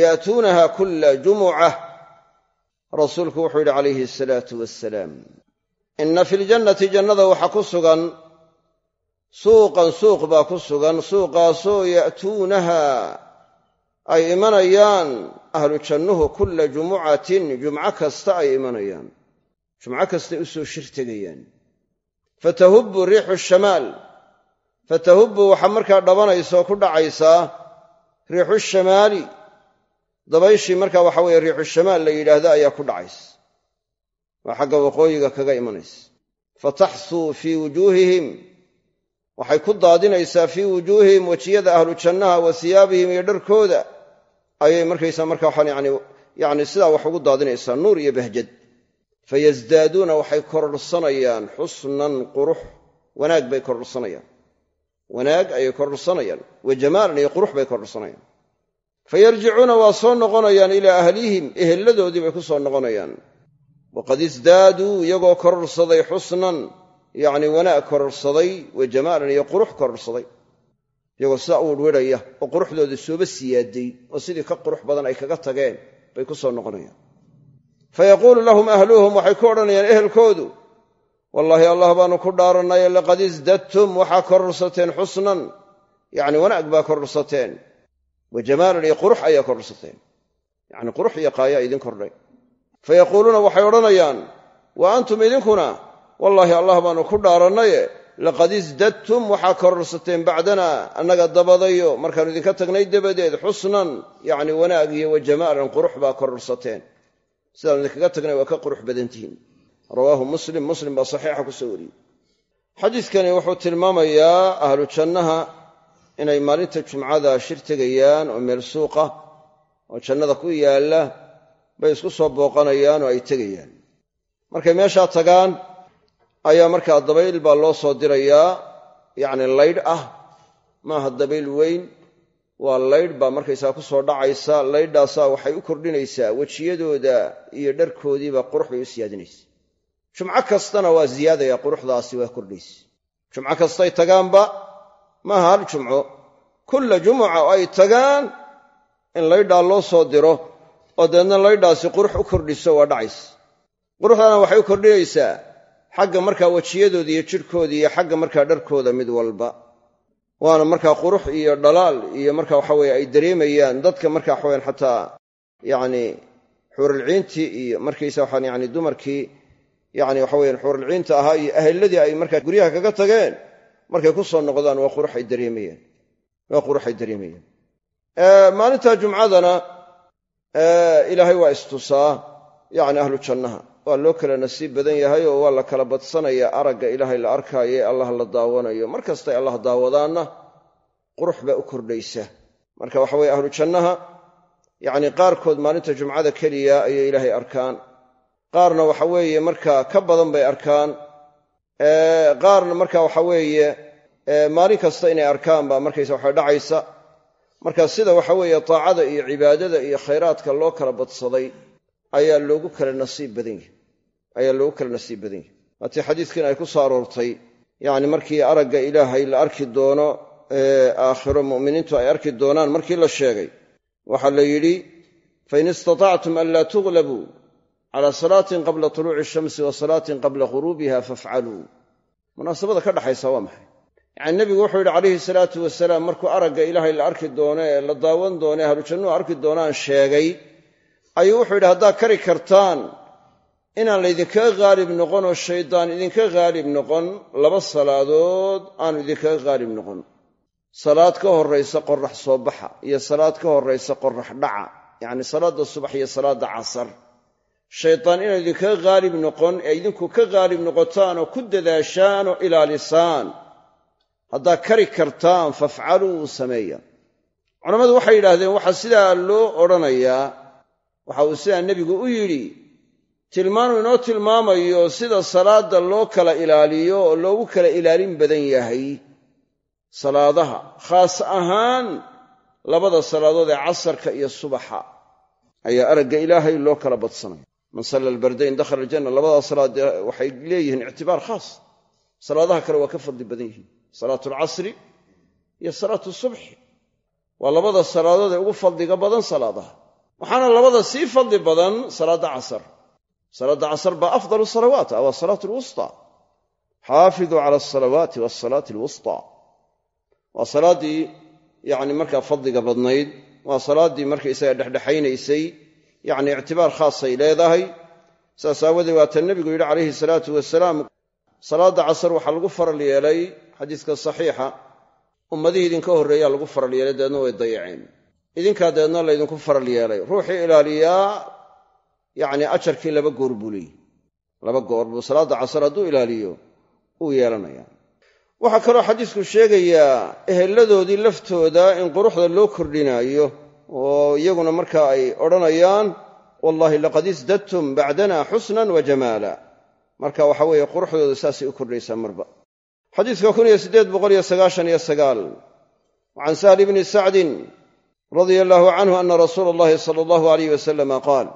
yaatuunaha kula jumucah rasuulku wuxuu yidhi calayhi asalaatu wassalaam inna fi ljannati jannada waxaa ku sugan suuqan suuq baa ku sugan suuqaasoo ya'tuunaha ay imanayaan ahlu jannuhu kulla jumucatin jumco kasta ay imanayaan jumco kastay u soo shir tegayaan fatahubbu riixu shamaal fatahubbu waxaa markaa dhabanaysa oo ku dhacaysaa riixu shamaali dabayshii markaa waxa weeye riixu shamaal la yidhaahdo ayaa ku dhacaysa waa xagga waqooyiga kaga imanaysa fataxsuu fii wujuuhihim waxay ku daadinaysaa fii wujuuhihim wejiyada ahlu jannaha wa hiyaabihim iyo dharkooda ayay markaysaa marka waxaan yani yacni sidaa wax ugu daadinaysaa nuur iyo bahjad fayasdaaduuna waxay kororsanayaan xusnan qurux. Wanaag bay kororsanayaan. Wanaag ayay kororsanayaan. Wa jamaalan iyo qurux bay kororsanayaan. Fayarjicuuna waa soo noqonayaan ilaa ahlihim. Ehelladoodii bay ku soo noqonayaan. Waqad isdaaduu iyagoo kororsaday xusnan. Yacni wanaag kororsaday wa jamaalan iyo qurux kororsaday. Iyagoo sidaa u wirwidhaya oo quruxdooda sooba siyaaday oo sidii ka qurux badan ay kaga tageen bay ku soo noqonayaan fayaquulu lahum ahluhum waxay ku odhanayaan ehelkoodu wallaahi allah baanu ku dhaaranaye laqad isdadtum waxaa kororsateen xusnan yacni wanaag baa kororsateen wa jamaalan iyo qurux ayaa kororsateen yacni qurux iyo qaayaa idin kordhay fayaquuluuna waxay odhanayaan wa antum idinkuna wallaahi allah baanu ku dhaarannaye laqad isdadtum waxaa kororsateen bacdanaa annaga dabadayo markaannu idinka tagnay dabadeed xusnan yacni wanaag iyo wa jamaalan qurux baa kororsateen sidaanu idinkaga tagnay waa ka qurux badantihiin rawaahu muslim muslim baa saxiixa ku soo wariyey. Xadiidkani wuxuu tilmaamayaa ahlu jannaha inay maalinta jumcada shir tegayaan oo meel suuqa oo jannada ku yaalla bay isku soo booqanayaan oo ay tegayaan. Markay meeshaa tagaan ayaa markaa dabayl baa loo soo dirayaa yacni laydh ah maaha dabayl weyn waa laydh baa markaysaa ku soo dhacaysa laydhdhaasaa waxay u kordhinaysaa wejiyadooda iyo dharkoodiiba qurux bay u siyaadinaysa. Jumco kastana waa ziyaadaya quruxdaasi waa kordhaysa. Jumco kastay tagaanba maaha hal jumco. Kulla jumuca oo ay tagaan in laydhaa loo soo diro oo dabeedna laydhaasi qurux u kordhiso waa dhacaysa. Quruxdana waxay u kordhinaysaa xagga markaa wejiyadooda iyo jidhkooda iyo xagga markaa dharkooda mid walba waana markaa qurux iyo dhalaal iyo marka waxa weye ay dareemayaan dadka marka waxaweyan xataa yacni xuuralciintii iyo markaysa waxaan yani dumarkii yani waxaweyan xuuralciinta ahaa iyo ahelladii ay markaa guryaha kaga tageen markay ku soo noqdaan waa qurux ay dareemayaan waa qurux ay dareemayaan maalinta jumcadana ilaahay waa istusaa yacni ahlu jannaha waa loo kala nasiib badan yahay oo waa la kala badsanaya aragga ilaahay la arkaayo ee allah la daawanayo. Mar kastay allah daawadaanna qurux baa u kordhaysa. Marka waxa weye ahlu jannaha yacni qaarkood maalinta jumcada keliya ayay ilaahay arkaan. Qaarna waxa weeye markaa ka badan bay arkaan. Qaarna marka waxa weeye maalin kasta inay arkaan baa markaysa waxa dhacaysa. Marka sida waxa weeye taacada iyo cibaadada iyo khayraadka loo kala badsaday ayaa loogu kala nasiib badan yahay ayaa loogu kala nasiib badan yahay. Waatii xadiidkiin ay ku soo aroortay yacni markii aragga ilaahay la arki doono ee aakhiro mu'miniintu ay arki doonaan markii la sheegay waxaa la yidhi fain istatactum an laa tuglabuu cala salaatin qabla tuluuci shamsi wa salaatin qabla ghuruubiha fafcaluu. Munaasabada ka dhaxaysa waa maxay? Yacani nebigu wuxuu yidhi calayhi salaatu wasalaam markuu aragga ilaahay la arki doono ee la daawan doono ee ahlujannuhu arki doonaan sheegay ayuu wuxuu yidhi haddaad kari kartaan inaan laydinkaga haalib noqon oo shaydaan idinka haalib noqon laba salaadood aanu idinkaga haalib noqon. Salaad ka horraysa qorax soo baxa iyo salaad ka horraysa qorax dhaca yacni salaadda subax iyo salaadda casar. Shaydaan inaanu idinkaga haalib noqon ee idinku ka haalib noqotaan oo ku dadaashaan oo ilaalisaan. Haddaad kari kartaan fafcaluu sameeya culammadu waxay yidhaahdeen waxaa sidaa loo odhanayaa. Waxa uu sidaa nebigu u yidhi tilmaanuu inoo tilmaamayo sida salaadda loo kala ilaaliyo oo loogu kala ilaalin badan yahay salaadaha khaas ahaan labada salaadood ee casarka iyo subaxa ayaa aragga ilaahay loo kala badsanaya. Man salla albardayn dakhala aljanna labadaas salaad waxay leeyihiin ictibaar khaas. Salaadaha kale waa ka fadli badan yihiin. Salaatu alcasri iyo salaatu subxi. Waa labada salaadood ee ugu fadliga badan salaadaha. Waxaana labada sii fadli badan salaadda casar salaadda casar baa afdalu salawaat waa salaatu alwusta xaafiduu cala alsalawaati waasalaati alwusta waa salaaddii yacni markaa fadliga badnayd waa salaaddii markaysaga dhexdhexaynaysay yacni ictibaar khaasay leedahay. Saas aawadeed waata nebigu yidhi calayhi salaatu wasalaam salaadda casar waxaa lagu faral yeelay xadiiska saxiixa ummadihii idinka horreeyaa lagu faral yeelay deedna way dayaceen. Idinkaa deedna laydinku faral yeelay. Ruuxii yacni ajarkii laba goor buu leeyihi laba goor buu salaadda casar hadduu ilaaliyo uu yeelanayaa waxaa kaloo xadiisku sheegayaa ehelladoodii laftooda in quruxda loo kordhinaayo oo iyaguna markaa ay odhanayaan wallaahi laqad isdadtum bacdana xusnan wa jamaala. Marka waxa weeye quruxdooda saasay u kordhaysaa marba. Xadiiska wacan sahli bni sacdin radia allaahu canhu ana rasuula allahi sala allahu alayh wasalama qaal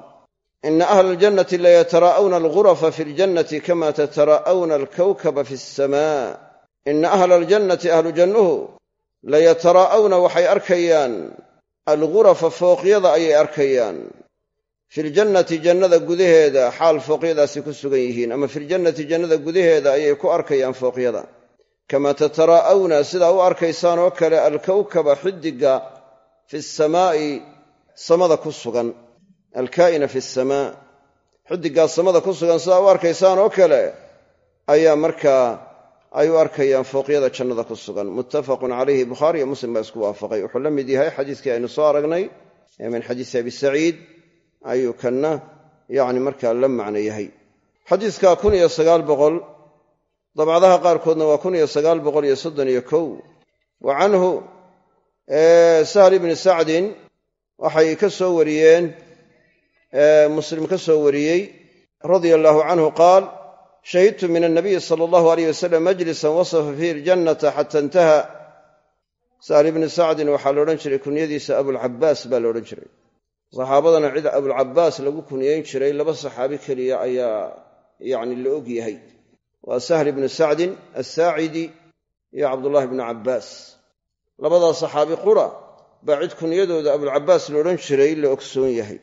ina ahla aljannati layataraa'awna algurafa fi ljannati kama tataraa'awna alkawkaba fi alsama ina ahla aljannati ahlu jannuhu layataraa'awna waxay arkayaan algurafa fooqyada ayay arkayaan filjannati jannada gudaheeda xaal fooqyadaasi ku sugan yihiin ama filjannati jannada gudaheeda ayay ku arkayaan fooqyada kama tataraa'awna sidaa u arkaysaan oo kale alkawkaba xidiga fi samaa'i samada ku sugan alkaa'ina fi samaa xidigaa samada ku sugan sidaa u arkaysaan oo kale ayaa markaa ay u arkayaan fooqyada jannada ku sugan. Muttafaqun calayhi bukhaari iyo muslim baa isku waafaqay. Wuxuu la mid yahay xadiiskii aynu soo aragnay ee min xadiisi abi saciid ayuu kanna yacni markaa la macno yahay. Xadiiska kun iyo sagaal boqol dabcadaha qaarkoodna waa kun iyo sagaal boqol iyo soddon iyo kow. Wa canhu sahl ibni sacdin waxay ka soo wariyeen muslim ka soo wariyey radia allaahu canhu qaal shahidtu min alnabiyi sala allahu alayh wasalam majlisan wasafa fihi ljannata xata intaha. Sahl ibni sacdin waxaa la odhan jiray kunyadiisa abulcabaas baa la odhan jiray. Saxaabadana cid abulcabaas lagu kunyayn jiray laba saxaabi keliya ayaa yacni la og yahay. Waa sahl ibnu sacdin assaacidi iyo cabdullahi bnu cabbaas. Labadaa saxaabi qura baa cid kunyadooda abulcabaas la odhan jiray la ogsoon yahay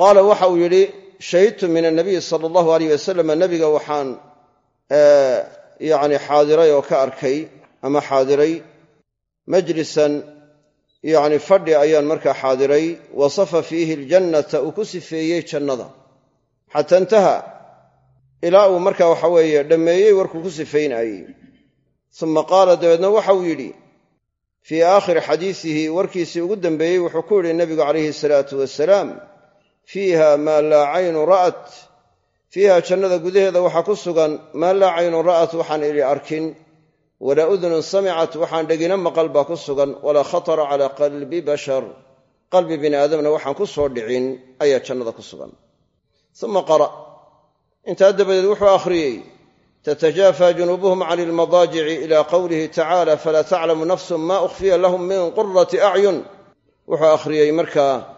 qaala waxa uu yidhi shahidtu min annabiyi sala allahu aleyh wasalam nabiga waxaan yacni xaadiray oo ka arkay ama xaadiray majlisan yacni fadhi ayaan markaa xaadiray wasafa fiihi aljannata uu ku sifeeyey jannada. Xata intaha ilaa uu markaa waxa weeye dhammeeyey warkuu ku sifaynayey uma qaala dabeedna waxauu yidhi fii aakhiri xadiisihi warkiisii ugu dambeeyey wuxuu ku yidhi nebigu calayhi salaatu wasalaam fiiha maa laa caynu ra'at fiiha jannada gudaheeda waxaa ku sugan maa laa caynu ra'at waxaan idhi arkin. Walaa udunun samicat waxaan dhegina maqal baa ku sugan. Walaa khatara calaa qalbi bashar. Qalbi bini aadamna waxaan ku soo dhicin ayaa jannada ku sugan. Uma qara. Intaa dabadeed wuxuu akhriyey tatajaafa junuubuhum can ilmadaajici ila qowlihi tacala falaa taclamu nafsun ma ukhfiya lahum min qurati acyun wuxuu akhriyey markaa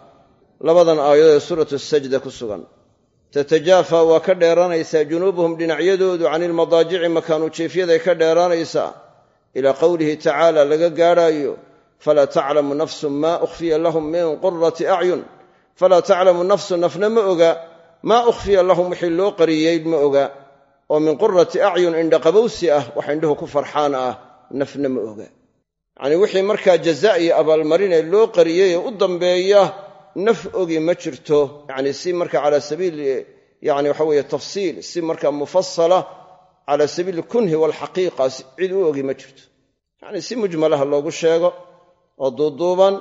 labadan aayadood ee suuratu sajda ku sugan. Tatajaafa waa ka dheeranaysaa junuubuhum dhinacyadoodu can ilmadaajici makaanu jiifyaday ka dheeraanaysaa. Ilaa qowlihi tacaala laga gaadhaayo falaa taclamu nafsun maa ukhfiya lahum min qurati acyun falaa taclamu nafsun nafna ma oga maa ukhfiya lahum wixii loo qariyey ma oga oo min qurati acyun indhaqabowsi ah wax indhuhu ku farxaan ah nafna ma oga. Yacnii wixii markaa jaza iyo abaalmarinee loo qariyey ee u dambeeya naf ogi ma jirto yacni si marka cala sabiil yani waxa weeye tafsiil si marka mufasala cala sabiili kunhi waalxaqiiqa cid u ogi ma jirto. Yacni si mujmalaha loogu sheego oo duuduuban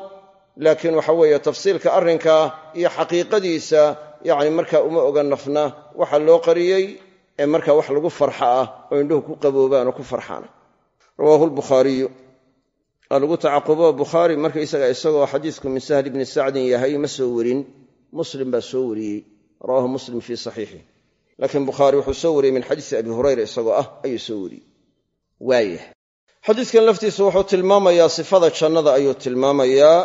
laakiin waxa weeye tafsiilka arrinkaa iyo xaqiiqadiisa yacni markaa uma oga nafna waxa loo qariyey ee marka wax lagu farxa ah oo indhuhu ku qaboobaan oo ku farxaana. Rawaahu lbukhaariyu aa lagu tacaqubo bukhaari markaysaga isagoo xadiisku min sahl ibni sacdin yahay ma soo werin muslim baa soo wariyey rawaahu muslim fii saxiixih laakiin bukhaari wuxuu soo wariyey min xadiisi abi hurayra isagoo ah ayuu soo wariyey. Waayah xadiiskan laftiisu wuxuu tilmaamayaa sifada jannada ayuu tilmaamayaa.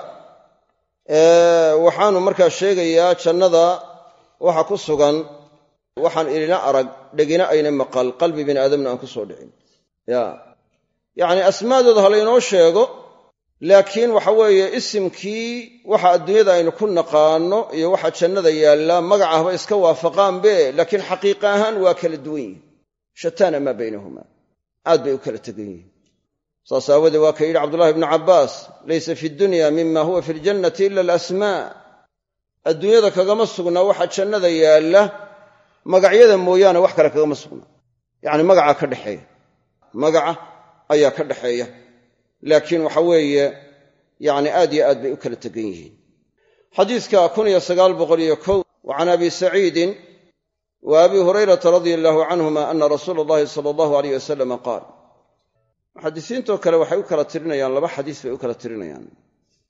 Waxaanu markaa sheegayaa jannada waxa ku sugan waxaan ilina arag dhegina ayna maqal qalbi bini aadamna aan ku soo dhicin yacni asmaadooda ha laynoo sheego laakiin waxa weeye isimkii waxa adduunyada aynu ku naqaanno iyo waxa jannada yaallaa magacahba iska waafaqaanbe laakiin xaqiiqa ahaan waa kala duwan yihiin shataana maa baynahuma aad bay u kala tegan yihiin. Saas aawadee waa ka yidhi cabdullahi ibnu cabbaas laysa fi dunya mima huwa fi ljannati ila alasmaa. Adduunyada kagama sugna waxa jannada yaalla magacyada mooyaane wax kale kagama sugna yacni magacaa ka dhexeeya. Magaca ayaa ka dhexeeya laakiin waxa weeye yacni aad yo aad bay u kala tegan yihiin. Xadiidka wa can abi saciidin wa abi hurayrata radia allahu canhuma ana rasuula allahi sala allahu aleyh wasalama qaal. Muxadisiintoo kale waxay u kala tirinayaan laba xadiis bay u kala tirinayaan.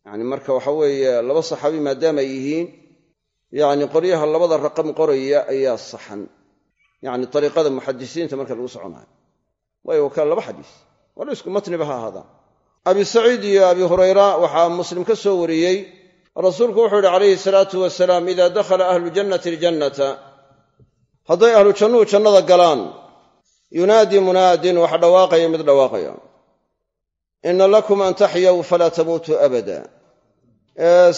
Yacni marka waxa weeye laba saxaabi maadaama ay yihiin yacni qoryaha labada raqam qoraya ayaa saxan. Yacni ariiqada muxadisiinta marka lagu soconayo. Waayo waa kale laba xadiis wala matniba ha ahaadaan abi saciid iyo abi hurayra waxaa muslim ka soo wariyey. Rasuulku wuxuu yidhi calayhi salaatu wasalaam idaa dakhala ahlu jannati aljannata hadday ahlu jannuhu jannada galaan yunaadii munaadin wax dhawaaqaya mid dhawaaqaya. Ina lakum an taxyaw falaa tamuutuu abada.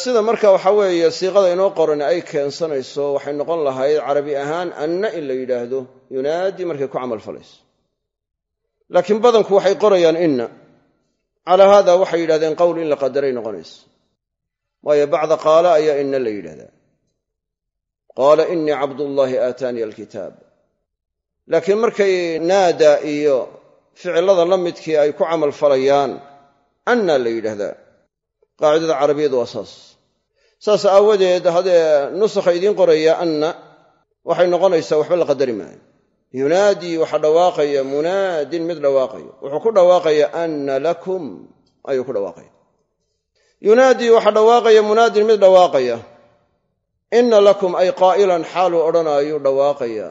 Sida marka waxa weeye siiqada inoo qoran ay keensanayso waxay noqon lahayd carabi ahaan anna in la yidhaahdo yunaadii markay ku camalfalayso laakiin badanku waxay qorayaan inna. Calaa haada waxay yidhahdeen qowl in la qadaray noqonayso. Waayo bacda qaala ayaa inna la yidhahdaa qaala inii cabdullaahi aataaniya alkitaab. Laakiin markay naada iyo ficilada la midkii ay ku camal falayaan anna la yidhaahdaa. Qaacidada carabiyadu waa saas. Saas aawadeed haddee nusakha idiin qoraya anna waxay noqonaysaa waxba la qadari maayo yunaadii waxa dhawaaqaya munaadin mid dhawaaqaya. Wuxuu ku dhawaaqaya anna lakum ayuu ku dhawaaqaya. Yunaadii waxa dhawaaqaya munaadin mid dhawaaqaya. Inna lakum ay qaa'ilan xaaluu odhanaayu dhawaaqaya.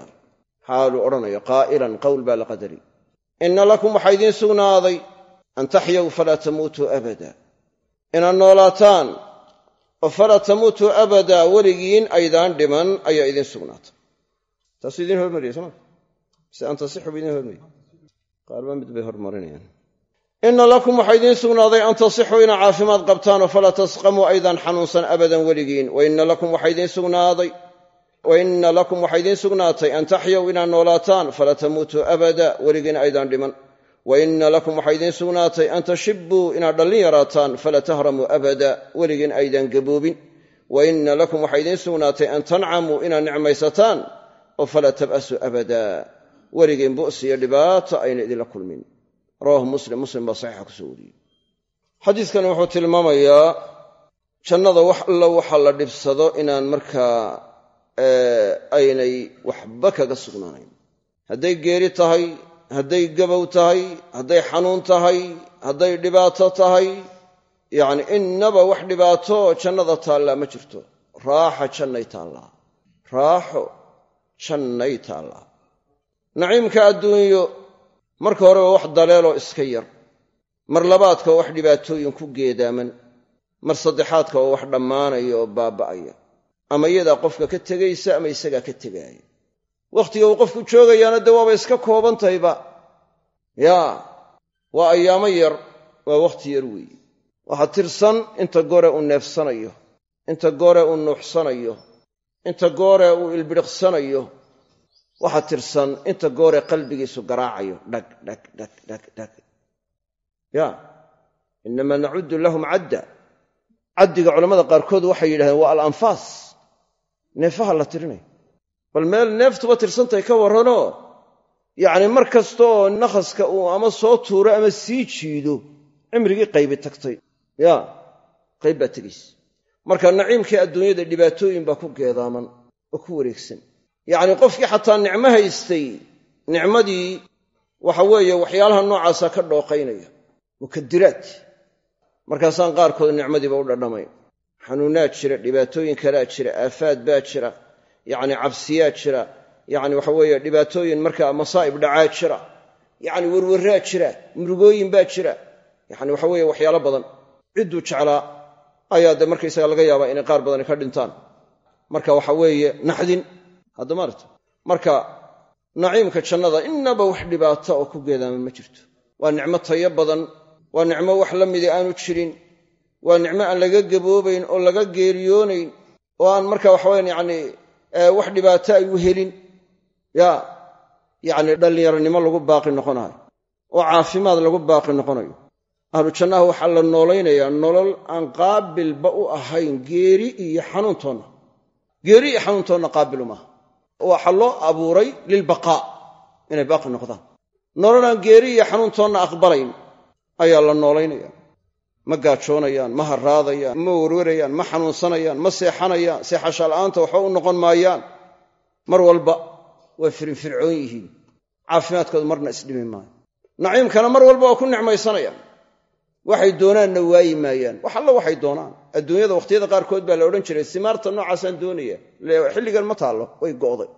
Xaaluu odhanaya qaa'ilan qowl baa la qadari. Inna lakum waxaa idiin sugnaaday an taxyaw falaa tamuutuu abada. Inaad noolaataan oo falaa tamuutuu abada weligiin aydaan dhiman ayaa idiin sugnaatay. Taasuu idiin hormariyay soma mise an tasixu hormariye qaarba mid. Bay hormarinayaan inna lakum waxaa idiin sugnaaday an tasixuu inaa caafimaad qabtaanoo falaa tasqamuu aydaan xanuunsan abadan weligiin. Wainna lakum waxaa idiin sugnaaday wainna lakum waxaa idiin sugnaatay an taxyaw inaad noolaataan falaa tamuutuu abada weligiin aydaan dhiman. Wainna lakum waxaa idiin sugnaatay an tashibbuu inaad dhallin yaraataan falaa tahramuu abada weligiin aydaan gaboobin. Wainna lakum waxaa idiin sugnaatay an tancamuu inaad nicmaysataan oo falaa tab'asuu abada weligiin bu'si iyo dhibaato ayna idinla kulmin. Rawahu muslim muslim baa saxiixa ku soo wariyey. Xadiiskani wuxuu tilmaamayaa jannada wax alla waxa la dhibsado inaan markaa aynay waxba kaga sugnaanayn hadday geeri tahay hadday gabow tahay hadday xanuun tahay hadday dhibaato tahay yacni innaba wax dhibaato jannada taallaa ma jirto. Raaxa jannay taallaa. Raaxo jannay taallaa naciimka adduunyo marka hore waa wax daleeloo iska yar. Mar labaadka waa wax dhibaatooyin ku geedaaman. Mar saddexaadka waa wax dhammaanaya oo baaba'aya. Ama iyadaa qofka ka tegaysa ama isagaa ka tegaaya. Wakhtiga uu qofku joogayaana dee waaba iska kooban tahayba yaa waa ayaamo yar waa wakhti yar weeye. Waxaa tirsan inta goore uu neefsanayo. Inta goore uu nuuxsanayo. Inta goore uu ilbidhiqsanayo waxaa tirsan inta goore qalbigiisu garaacayo dhag dhag dhag dhag dhag. Ya. Inamaa nacuddu lahum cadda. Caddiga culammada qaarkood waxay yidhahdeen waa alanfaas. Neefaha la tirinayo bal meel neeftuba tirsantahay ka warranoo yacni mar kasta oo nakhaska uu ama soo tuuro ama sii jiido cimrigii qaybi tagtay. Ya. Qayb baa tegaysa marka naciimkii adduunyada dhibaatooyin baa ku geedaaman oo ku wareegsan yacni qofkii xataa nicmo haystay nicmadii waxa weeye waxyaalaha noocaasa ka dhooqaynaya mukadiraad markaasaan qaarkood nicmadiiba u dhadhamay. Xanuunaad jira dhibaatooyin kalaa jira aafaad baa jira yacni cabsiyaa jira yacni waxa weeye dhibaatooyin markaa masaa'ib dhacaa jira yacni werwaraa jira murugooyin baa jira. Yacni waxa weeye waxyaalo badan. Cidduu jeclaa ayaa de markaysaga laga yaabaa inay qaar badani ka dhintaan. Marka waxa weeye naxdin hadda maarta marka naciimka jannada innaba wax dhibaata oo ku geedaaman ma jirto. Waa nicmo tayo badan waa nicmo wax la midi aanu jirin waa nicmo aan laga gaboobayn oo laga geeriyoonayn oo aan marka waxaweyan yacni wax dhibaato ay u helin. Ya yacni dhallinyaronimo lagu baaqi noqonayo oo caafimaad lagu baaqi noqonayo. Ahlu jannaha waxaa la noolaynayaa nolol aan qaabilba u ahayn geeri iyo xanuuntoonna. Geeri iyo xanuuntoonna qaabilu maaha waxaa loo abuuray lilbaqaa inay baaqi noqdaan. Nolol aan geeri iyo xanuuntoonna aqbalayn ayaa la noolaynaya ma gaajoonayaan ma harraadayaan ma werwerayaan ma xanuunsanayaan ma seexanayaan seexasha la'aanta waxba u noqon maayaan. Mar walba way firinfircoon yihiin. Caafimaadkooda marna isdhimi maayo. Naciimkana mar walba waa ku nicmaysanayaan waxay doonaanna waayi maayaan. Wax alla waxay doonaan. Adduunyada wakhtiyada qaarkood baa la odhan jiray simaarta noocaasaan doonaya. Xilligan ma taallo way go'day.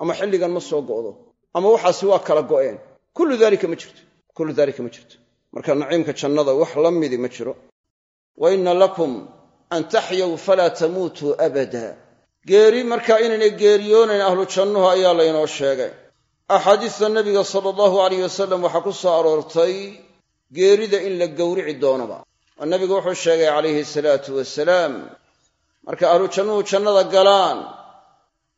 Ama xilligan ma soo go'do. Ama waxaasi waa kala go'een. Kullu daalika ma jirto. Kullu daalika ma jirto. Marka naciimka jannada wax la midi ma jiro. Wa inna lakum an taxyaw falaa tamuutuu abada. Geeri markaa inaynay geeriyoonayn ahlu jannuhu ayaa laynoo sheegay. Axaadiista nabiga sala allahu alayh wasalam waxaa ku soo aroortay geerida in la gowrici doonaba oo nabigu wuxuu sheegay calayhi salaatu wasalaam marka ahlu jannuhu jannada galaan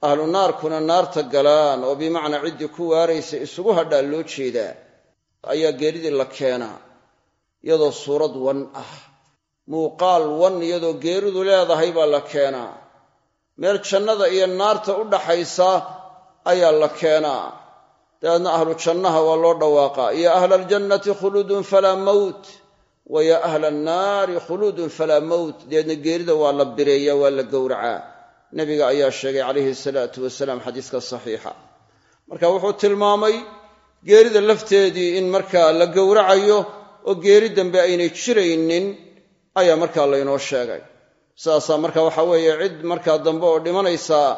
ahlu naarkuna naarta galaan oo bimacnaa ciddii ku waaraysa isugu hadhaa loo jeedaa ayaa geeridii la keenaa iyadoo suurad wan ah. Muuqaal wan iyadoo geeridu leedahay baa la keenaa. Meel jannada iyo naarta u dhaxaysa ayaa la keenaa dabeedna ahlu jannaha waa loo dhawaaqaa ya ahla aljannati khuluudun falaa mowt wa ya ahla annaari khuluudun falaa mowt dabeedna geerida waa la bireeyaa waa la gowracaa nebiga ayaa sheegay calayhi salaatu wasalaam xadiiska saxiixa marka wuxuu tilmaamay geerida lafteedii in markaa la gowracayo oo geeri dambe aynay jiraynin ayaa markaa laynoo sheegay sidaasaa marka waxaa weeye cid markaa dambe oo dhimanaysaa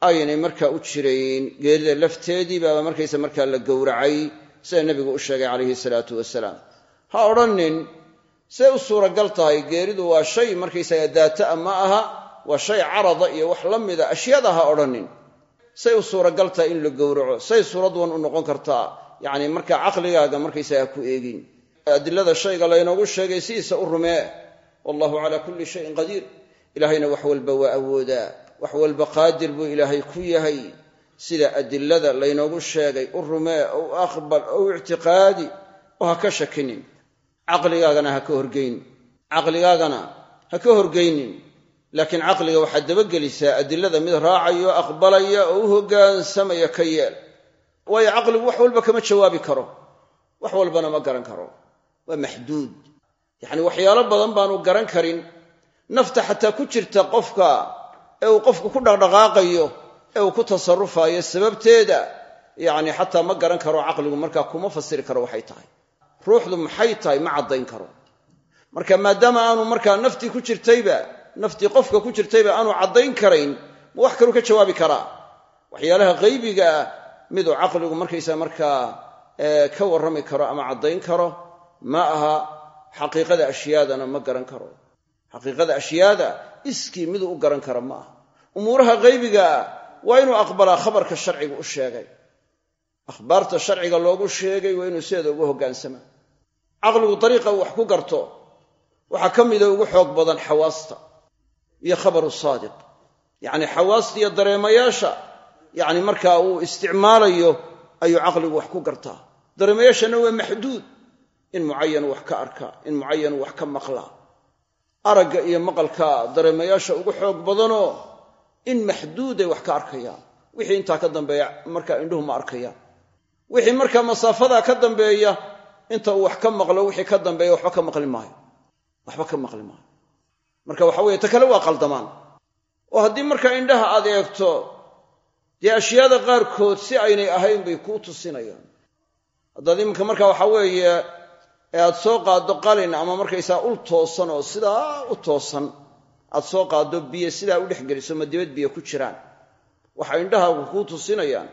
aynay markaa u jirayn geerida lafteedii baaba markaysa markaa la gowracay sida nebigu u sheegay calayhi salaatu wasalaam ha odhanin see u suuragal tahay geeridu waa shay markaysaga daata'a ma aha waa shay carada iyo wax la mida ashyaada ha odhanin. Say u suuragal tahay in la gowraco say suurad wan u noqon kartaa yacni markaa caqligaaga markaysaga ku eegin. Adilada shayga laynoogu sheegay sidiisa u rumee wallahu calaa kulli shayin qadiir ilaahayna wax walba waa awoodaa wax walba qaadir buu ilaahay ku yahay. Sida adilada laynoogu sheegay u rumee ou aqbal ou ictiqaadi oo ha ka shakinin. Caqligaagana ha ka horgeynin caqligaagana ha ka horgeynin. Laakiin caqliga waxaad dabagelisaa adilada mid raacaya o aqbalaya oo u hoggaansamaya ka yeel. Waayo caqligu wax walba kama jawaabi karo. Wax walbana ma garan karo. Waa maxduud. Yacni waxyaalo badan baanu garan karin. Nafta xataa ku jirta qofka ee uu qofku ku dhaqdhaqaaqayo ee uu ku tasarrufayo sababteeda yacni xataa ma garan karo caqligu markaa kuma fasiri karo waxay tahay. Ruuxdu maxay tahay ma caddayn karo. Marka maadaama aanu markaa naftii ku jirtayba naftii qofka ku jirtayba aanu caddayn karayn ma wax kaluu ka jawaabi karaa. Waxyaalaha qaybiga ah miduu caqligu markaysa markaa ka warrami karo ama caddayn karo ma aha xaqiiqada ashyaadana ma garan karo. Xaqiiqada ashyaada iskii miduu u garan kara ma aha. Umuuraha qaybiga ah waa inuu aqbalaa khabarka sharcigu u sheegay. Akhbaarta sharciga loogu sheegay waa inuu sideeda ugu hoggaansamaa caqligu dariiqa wax ku garto waxaa ka mida ugu xoog badan xawaasta iyo khabaru saadiq. Yacni xawaasta iyo dareemayaasha yacni markaa uu isticmaalayo ayuu caqligu wax ku gartaa. Dareemayaashana waa maxduud. In mucayanu wax ka arkaa in mucayanu wax ka maqlaa aragga iyo maqalka dareemayaasha ugu xoog badanoo in maxduuday wax ka arkayaan. Wixii intaa ka dambeeya markaa indhuhu ma arkayaan wixii markaa masaafadaa ka dambeeya inta uu wax ka maqlo wixii ka dambeeya waxba ka maqli maayo. Waxba ka maqli maayo. Marka waxa weye ta kale waa qaldamaan. Oo haddii markaa indhaha aad eegto dee ashyaada qaarkood si aynay ahayn bay kuu tusinayaan. Haddaad iminka marka waxa weeye ee aad soo qaaddo qalin ama markaysaa ul toosan oo sidaa u toosan aad soo qaaddo biyo sidaa u dhex geliso ma dibad biyo ku jiraan. Waxay indhahaagu kuu tusinayaan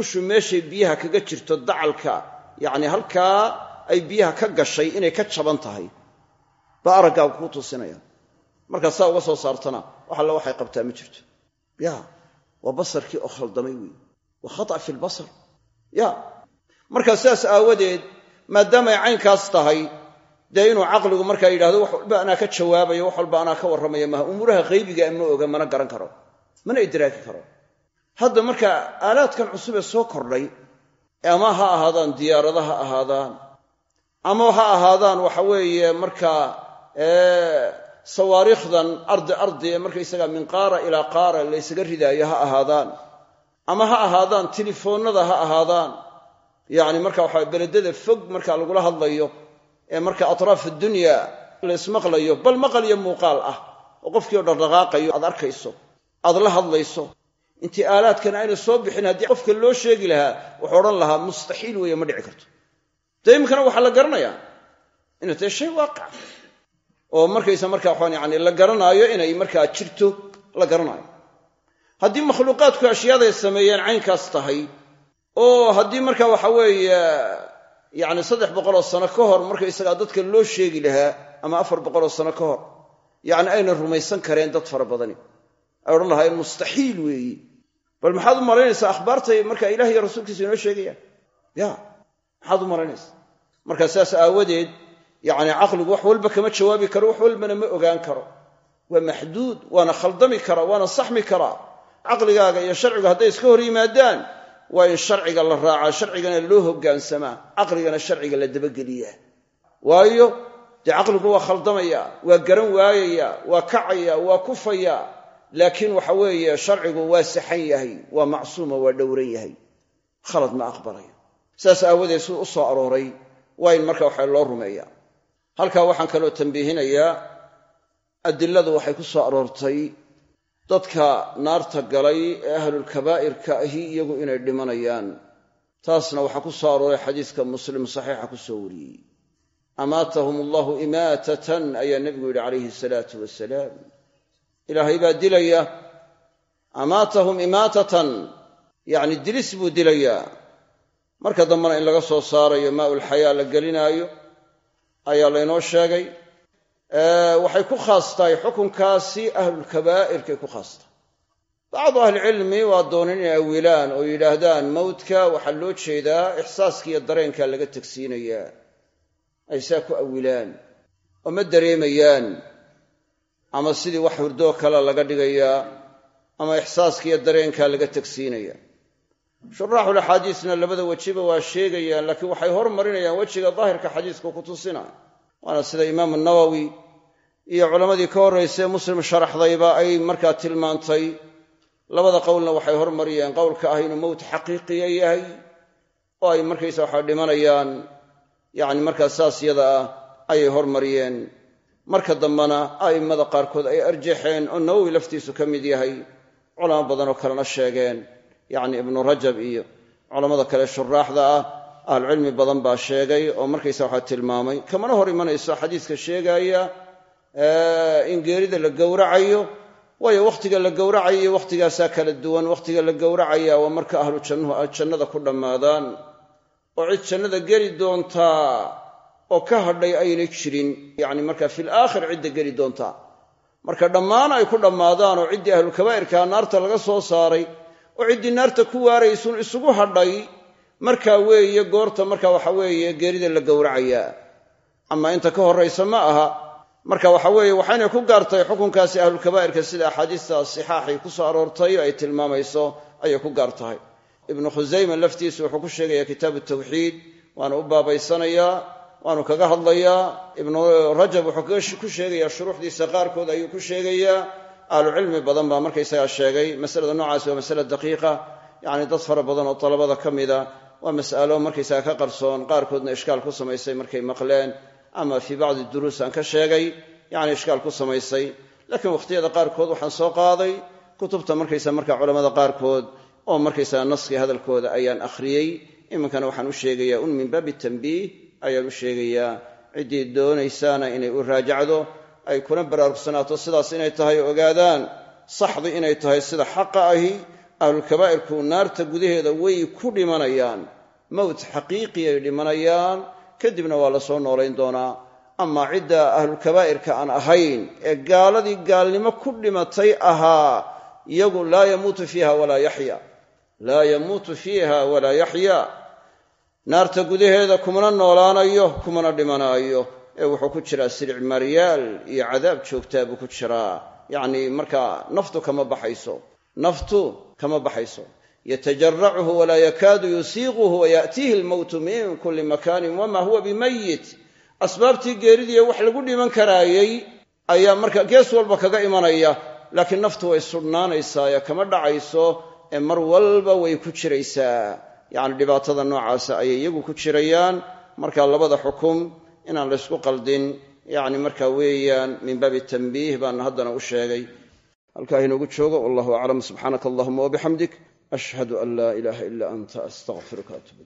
ushu meeshay biyaha kaga jirto dacalka yacni halkaa ay biyaha ka gashay inay ka jaban tahay ba araggaagu kuu tusinayaan. Markaad saa uga soo saartana wax alle waxay qabtaa ma jirto. Ya waa basarkii oo khaldamay weeye waa khata' fi lbasar ya markaa sidaas aawadeed maadaamay caynkaas tahay dee inuu caqligu markaa yidhahdo wax walba anaa ka jawaabayo wax walba anaa ka warramaya maha umuuraha qaybiga ma oga mana garan karo. Mana idraaki karo. Hadda markaa aalaadkan cusub ee soo kordhay ama ha ahaadaan diyaarada ha ahaadaan ama ha ahaadaan waxa weeye markaa sawaariikhdan ardi ardi ee markaysaga min qaara ilaa qaara la ysaga ridaayo ha ahaadaan ama ha ahaadaan tilifoonnada ha ahaadaan yacni marka waxa beledada fog marka lagula hadlayo ee marka atraaf addunya la ismaqlayo bal maqal iyo muuqaal ah oo qofkii oo dhaqdhaqaaqayo aad arkayso aad la hadlayso intii aalaadkan ayna soo bixin haddii qofka loo sheegi lahaa wuxuu odhan lahaa mustaxiil weeye ma dhici karto. Dee iminkana waxaa la garanayaa inay tahay shay waaqica oo markaysa marka waxaan yani la garanaayo inay markaa jirto la garanaayo. Haddii makhluuqaadku ashyaaday sameeyeen caynkaas tahay oo haddii marka waxa weeye yacni saddex boqoloo sano ka hor markaysagaa dadka loo sheegi lahaa ama afar boqoloo sano ka hor yacni ayna rumaysan kareen dad fara badani. Ay odhan lahaayeen mustaxiil weeyi. Bal maxaad u malaynaysaa akhbaartay marka ilah iyo rasuulkiisa inoo sheegayaan ya maxaad u malaynaysaa. Marka sidaas aawadeed yacni caqligu wax walba kama jawaabi karo wax walbana ma ogaan karo. Waa maxduud waana khaldami karaa waana saxmi karaa caqligaaga iyo sharcigu hadday iska hor yimaadaan waa in sharciga la raacaa sharcigana loo hoggaansamaa caqligana sharciga la dabageliyaa waayo dee caqligu waa khaldamaya waa garan waayaya waa kacaya waa kufaya laakiin waxa weeye sharcigu waa saxan yahay waa macsuuma waa dhowran yahay. Khalad ma aqbalayo saas aawadeed siduu u soo arooray waa in marka waxa loo rumeeya halkaa waxaan kaloo tambiihinayaa adiladu waxay ku soo aroortay dadka naarta galay ee ahlulkabaa'irka ahi iyagu inay dhimanayaan. Taasna waxaa ku soo arooray xadiiska muslim saxiixa ku soo wariyey. Amaatahum allahu imaatatan ayaa nebigu yidhi calayhi salaatu wasalaam ilaahay baa dilaya. Amaatahum imaatatan yacni dilis buu dilayaa marka dambena in laga soo saarayo maaulxayaa la gelinaayo ayaa laynoo sheegay waxay ku khaas tahay xukunkaasi ahlulkabaa'irkay ku khaas tahay bacdu ahlicilmi waa doonin inay awilaan oo yidhaahdaan mawdka waxaa loo jeedaa ixsaaska iyo dareenkaa laga tegsiinayaa ay saa ku awilaan oo ma dareemayaan ama sidii wax hurdoo kale laga dhigayaa ama ixsaaska iyo dareenkaa laga tegsiinaya shuraaxul axaadiisna labada wejiba waa sheegayaan laakiin waxay hormarinayaan wejiga daahirka xadiiska ku waana sida imaamu nawowi iyo culammadii ka horraysay muslim sharaxdayba ay markaa tilmaantay. Labada qowlna waxay hormariyeen qowlka ah inuu mowt xaqiiqiya yahay oo ay markaysa waxaa dhimanayaan yacni markaa saas yada ah ayay hormariyeen. Marka dambena a'immada qaarkood ay arjaxeen oo nawowi laftiisu ka mid yahay culamo badanoo kalena sheegeen yacni ibnu rajab iyo culammada kale shuraaxda ah ahlucilmi badan baa sheegay oo markaysa waxaa tilmaamay. Kamana hor imanayso xadiiska sheegaaya in geerida la gowracayo waayo wakhtiga la gowracayo iyo waktigaasaa kala duwan. Wakhtiga la gowracaya waa marka ahlu jannuhu jannada ku dhammaadaan. Oo cid jannada geli doontaa oo ka hadhay aynay jirin. Yacni marka fil aakhir cidda geli doontaa marka dhammaan ay ku dhammaadaan oo ciddii ahlulkabaa'irkaa naarta laga soo saaray oo ciddii naarta ku waaraysuun isugu hadhay markaa weeye goorta marka waxa weeye geerida la gowracayaa ama inta ka horraysa ma aha. Marka waxa weeye waxaynay ku gaartahay xukunkaasi ahlulkabaa'irka sida axaadiista sixaaxay ku soo aroortay oo ay tilmaamayso ayay ku gaar tahay ibnu khusayma laftiisu wuxuu ku sheegayaa kitaabu tawxiid waana u baabaysanayaa waanu kaga hadlayaa. Ibnu rajab wuxuu ku sheegayaa shuruuxdiisa qaarkood ayuu ku sheegayaa. Ahlucilmi badan baa markaysagaa sheegay masalada noocaasi waa masale daqiiqa. Yacni dad fara badan oo dalabada ka mida waa mas'alo markaysaga ka qarsoon qaarkoodna ishkaal ku samaysay markay maqleen ama fii bacdi duruus aan ka sheegay yacni ishkaal ku samaysay. Laakiin wakhtiyada qaarkood waxaan soo qaaday kutubta markaysa marka culamada qaarkood oo markaysaga naskii hadalkooda ayaan akhriyey iminkana waxaan u sheegayaa un min baabi tanbiih ayaan u sheegayaa. Ciddii doonaysaana inay u raajacdo ay kuna baraarugsanaato sidaas inay tahay ogaadaan saxdi inay tahay sida xaqa ahi ahlulkabaa'irku naarta gudaheeda way ku dhimanayaan. Mowt xaqiiqi ay dhimanayaan. Kadibna waa la soo noolayn doonaa. Amaa cidda ahlulkabaa'irka aan ahayn ee gaaladii gaalnimo ku dhimatay ahaa iyagu laa yamuutu fiiha walaa yaxya. Laa yamuutu fiiha walaa yaxya. Naarta gudaheeda kumana noolaanayo kumana dhimanaayo. Ee wuxuu ku jiraa silic maryaal iyo cadaab joogtaa buu ku jiraa. Yacni markaa naftu kama baxayso naftu kama baxayso. Yatajarachu walaa yakaadu yusiiquhu wayaatiihi almowtu min kulli makaanin wama huwa bimayit asbaabtii geeridiiyo wax lagu dhiman karaayey ayaa marka gees walba kaga imanaya laakiin naftu way sudhnaanaysaa ee kama dhacayso ee mar walba way ku jiraysaa. Yacni dhibaatada noocaasa ayay iyagu ku jirayaan. Marka labada xukum inaan laysku qaldin yacni marka weeyaan min baabi tanbiih baana haddana u sheegay halkaa inoogu joogo wallahu aclam. Subxaanaka allahuma wabixamdik ashhadu an laa ilaaha ila anta astaqfiruka atub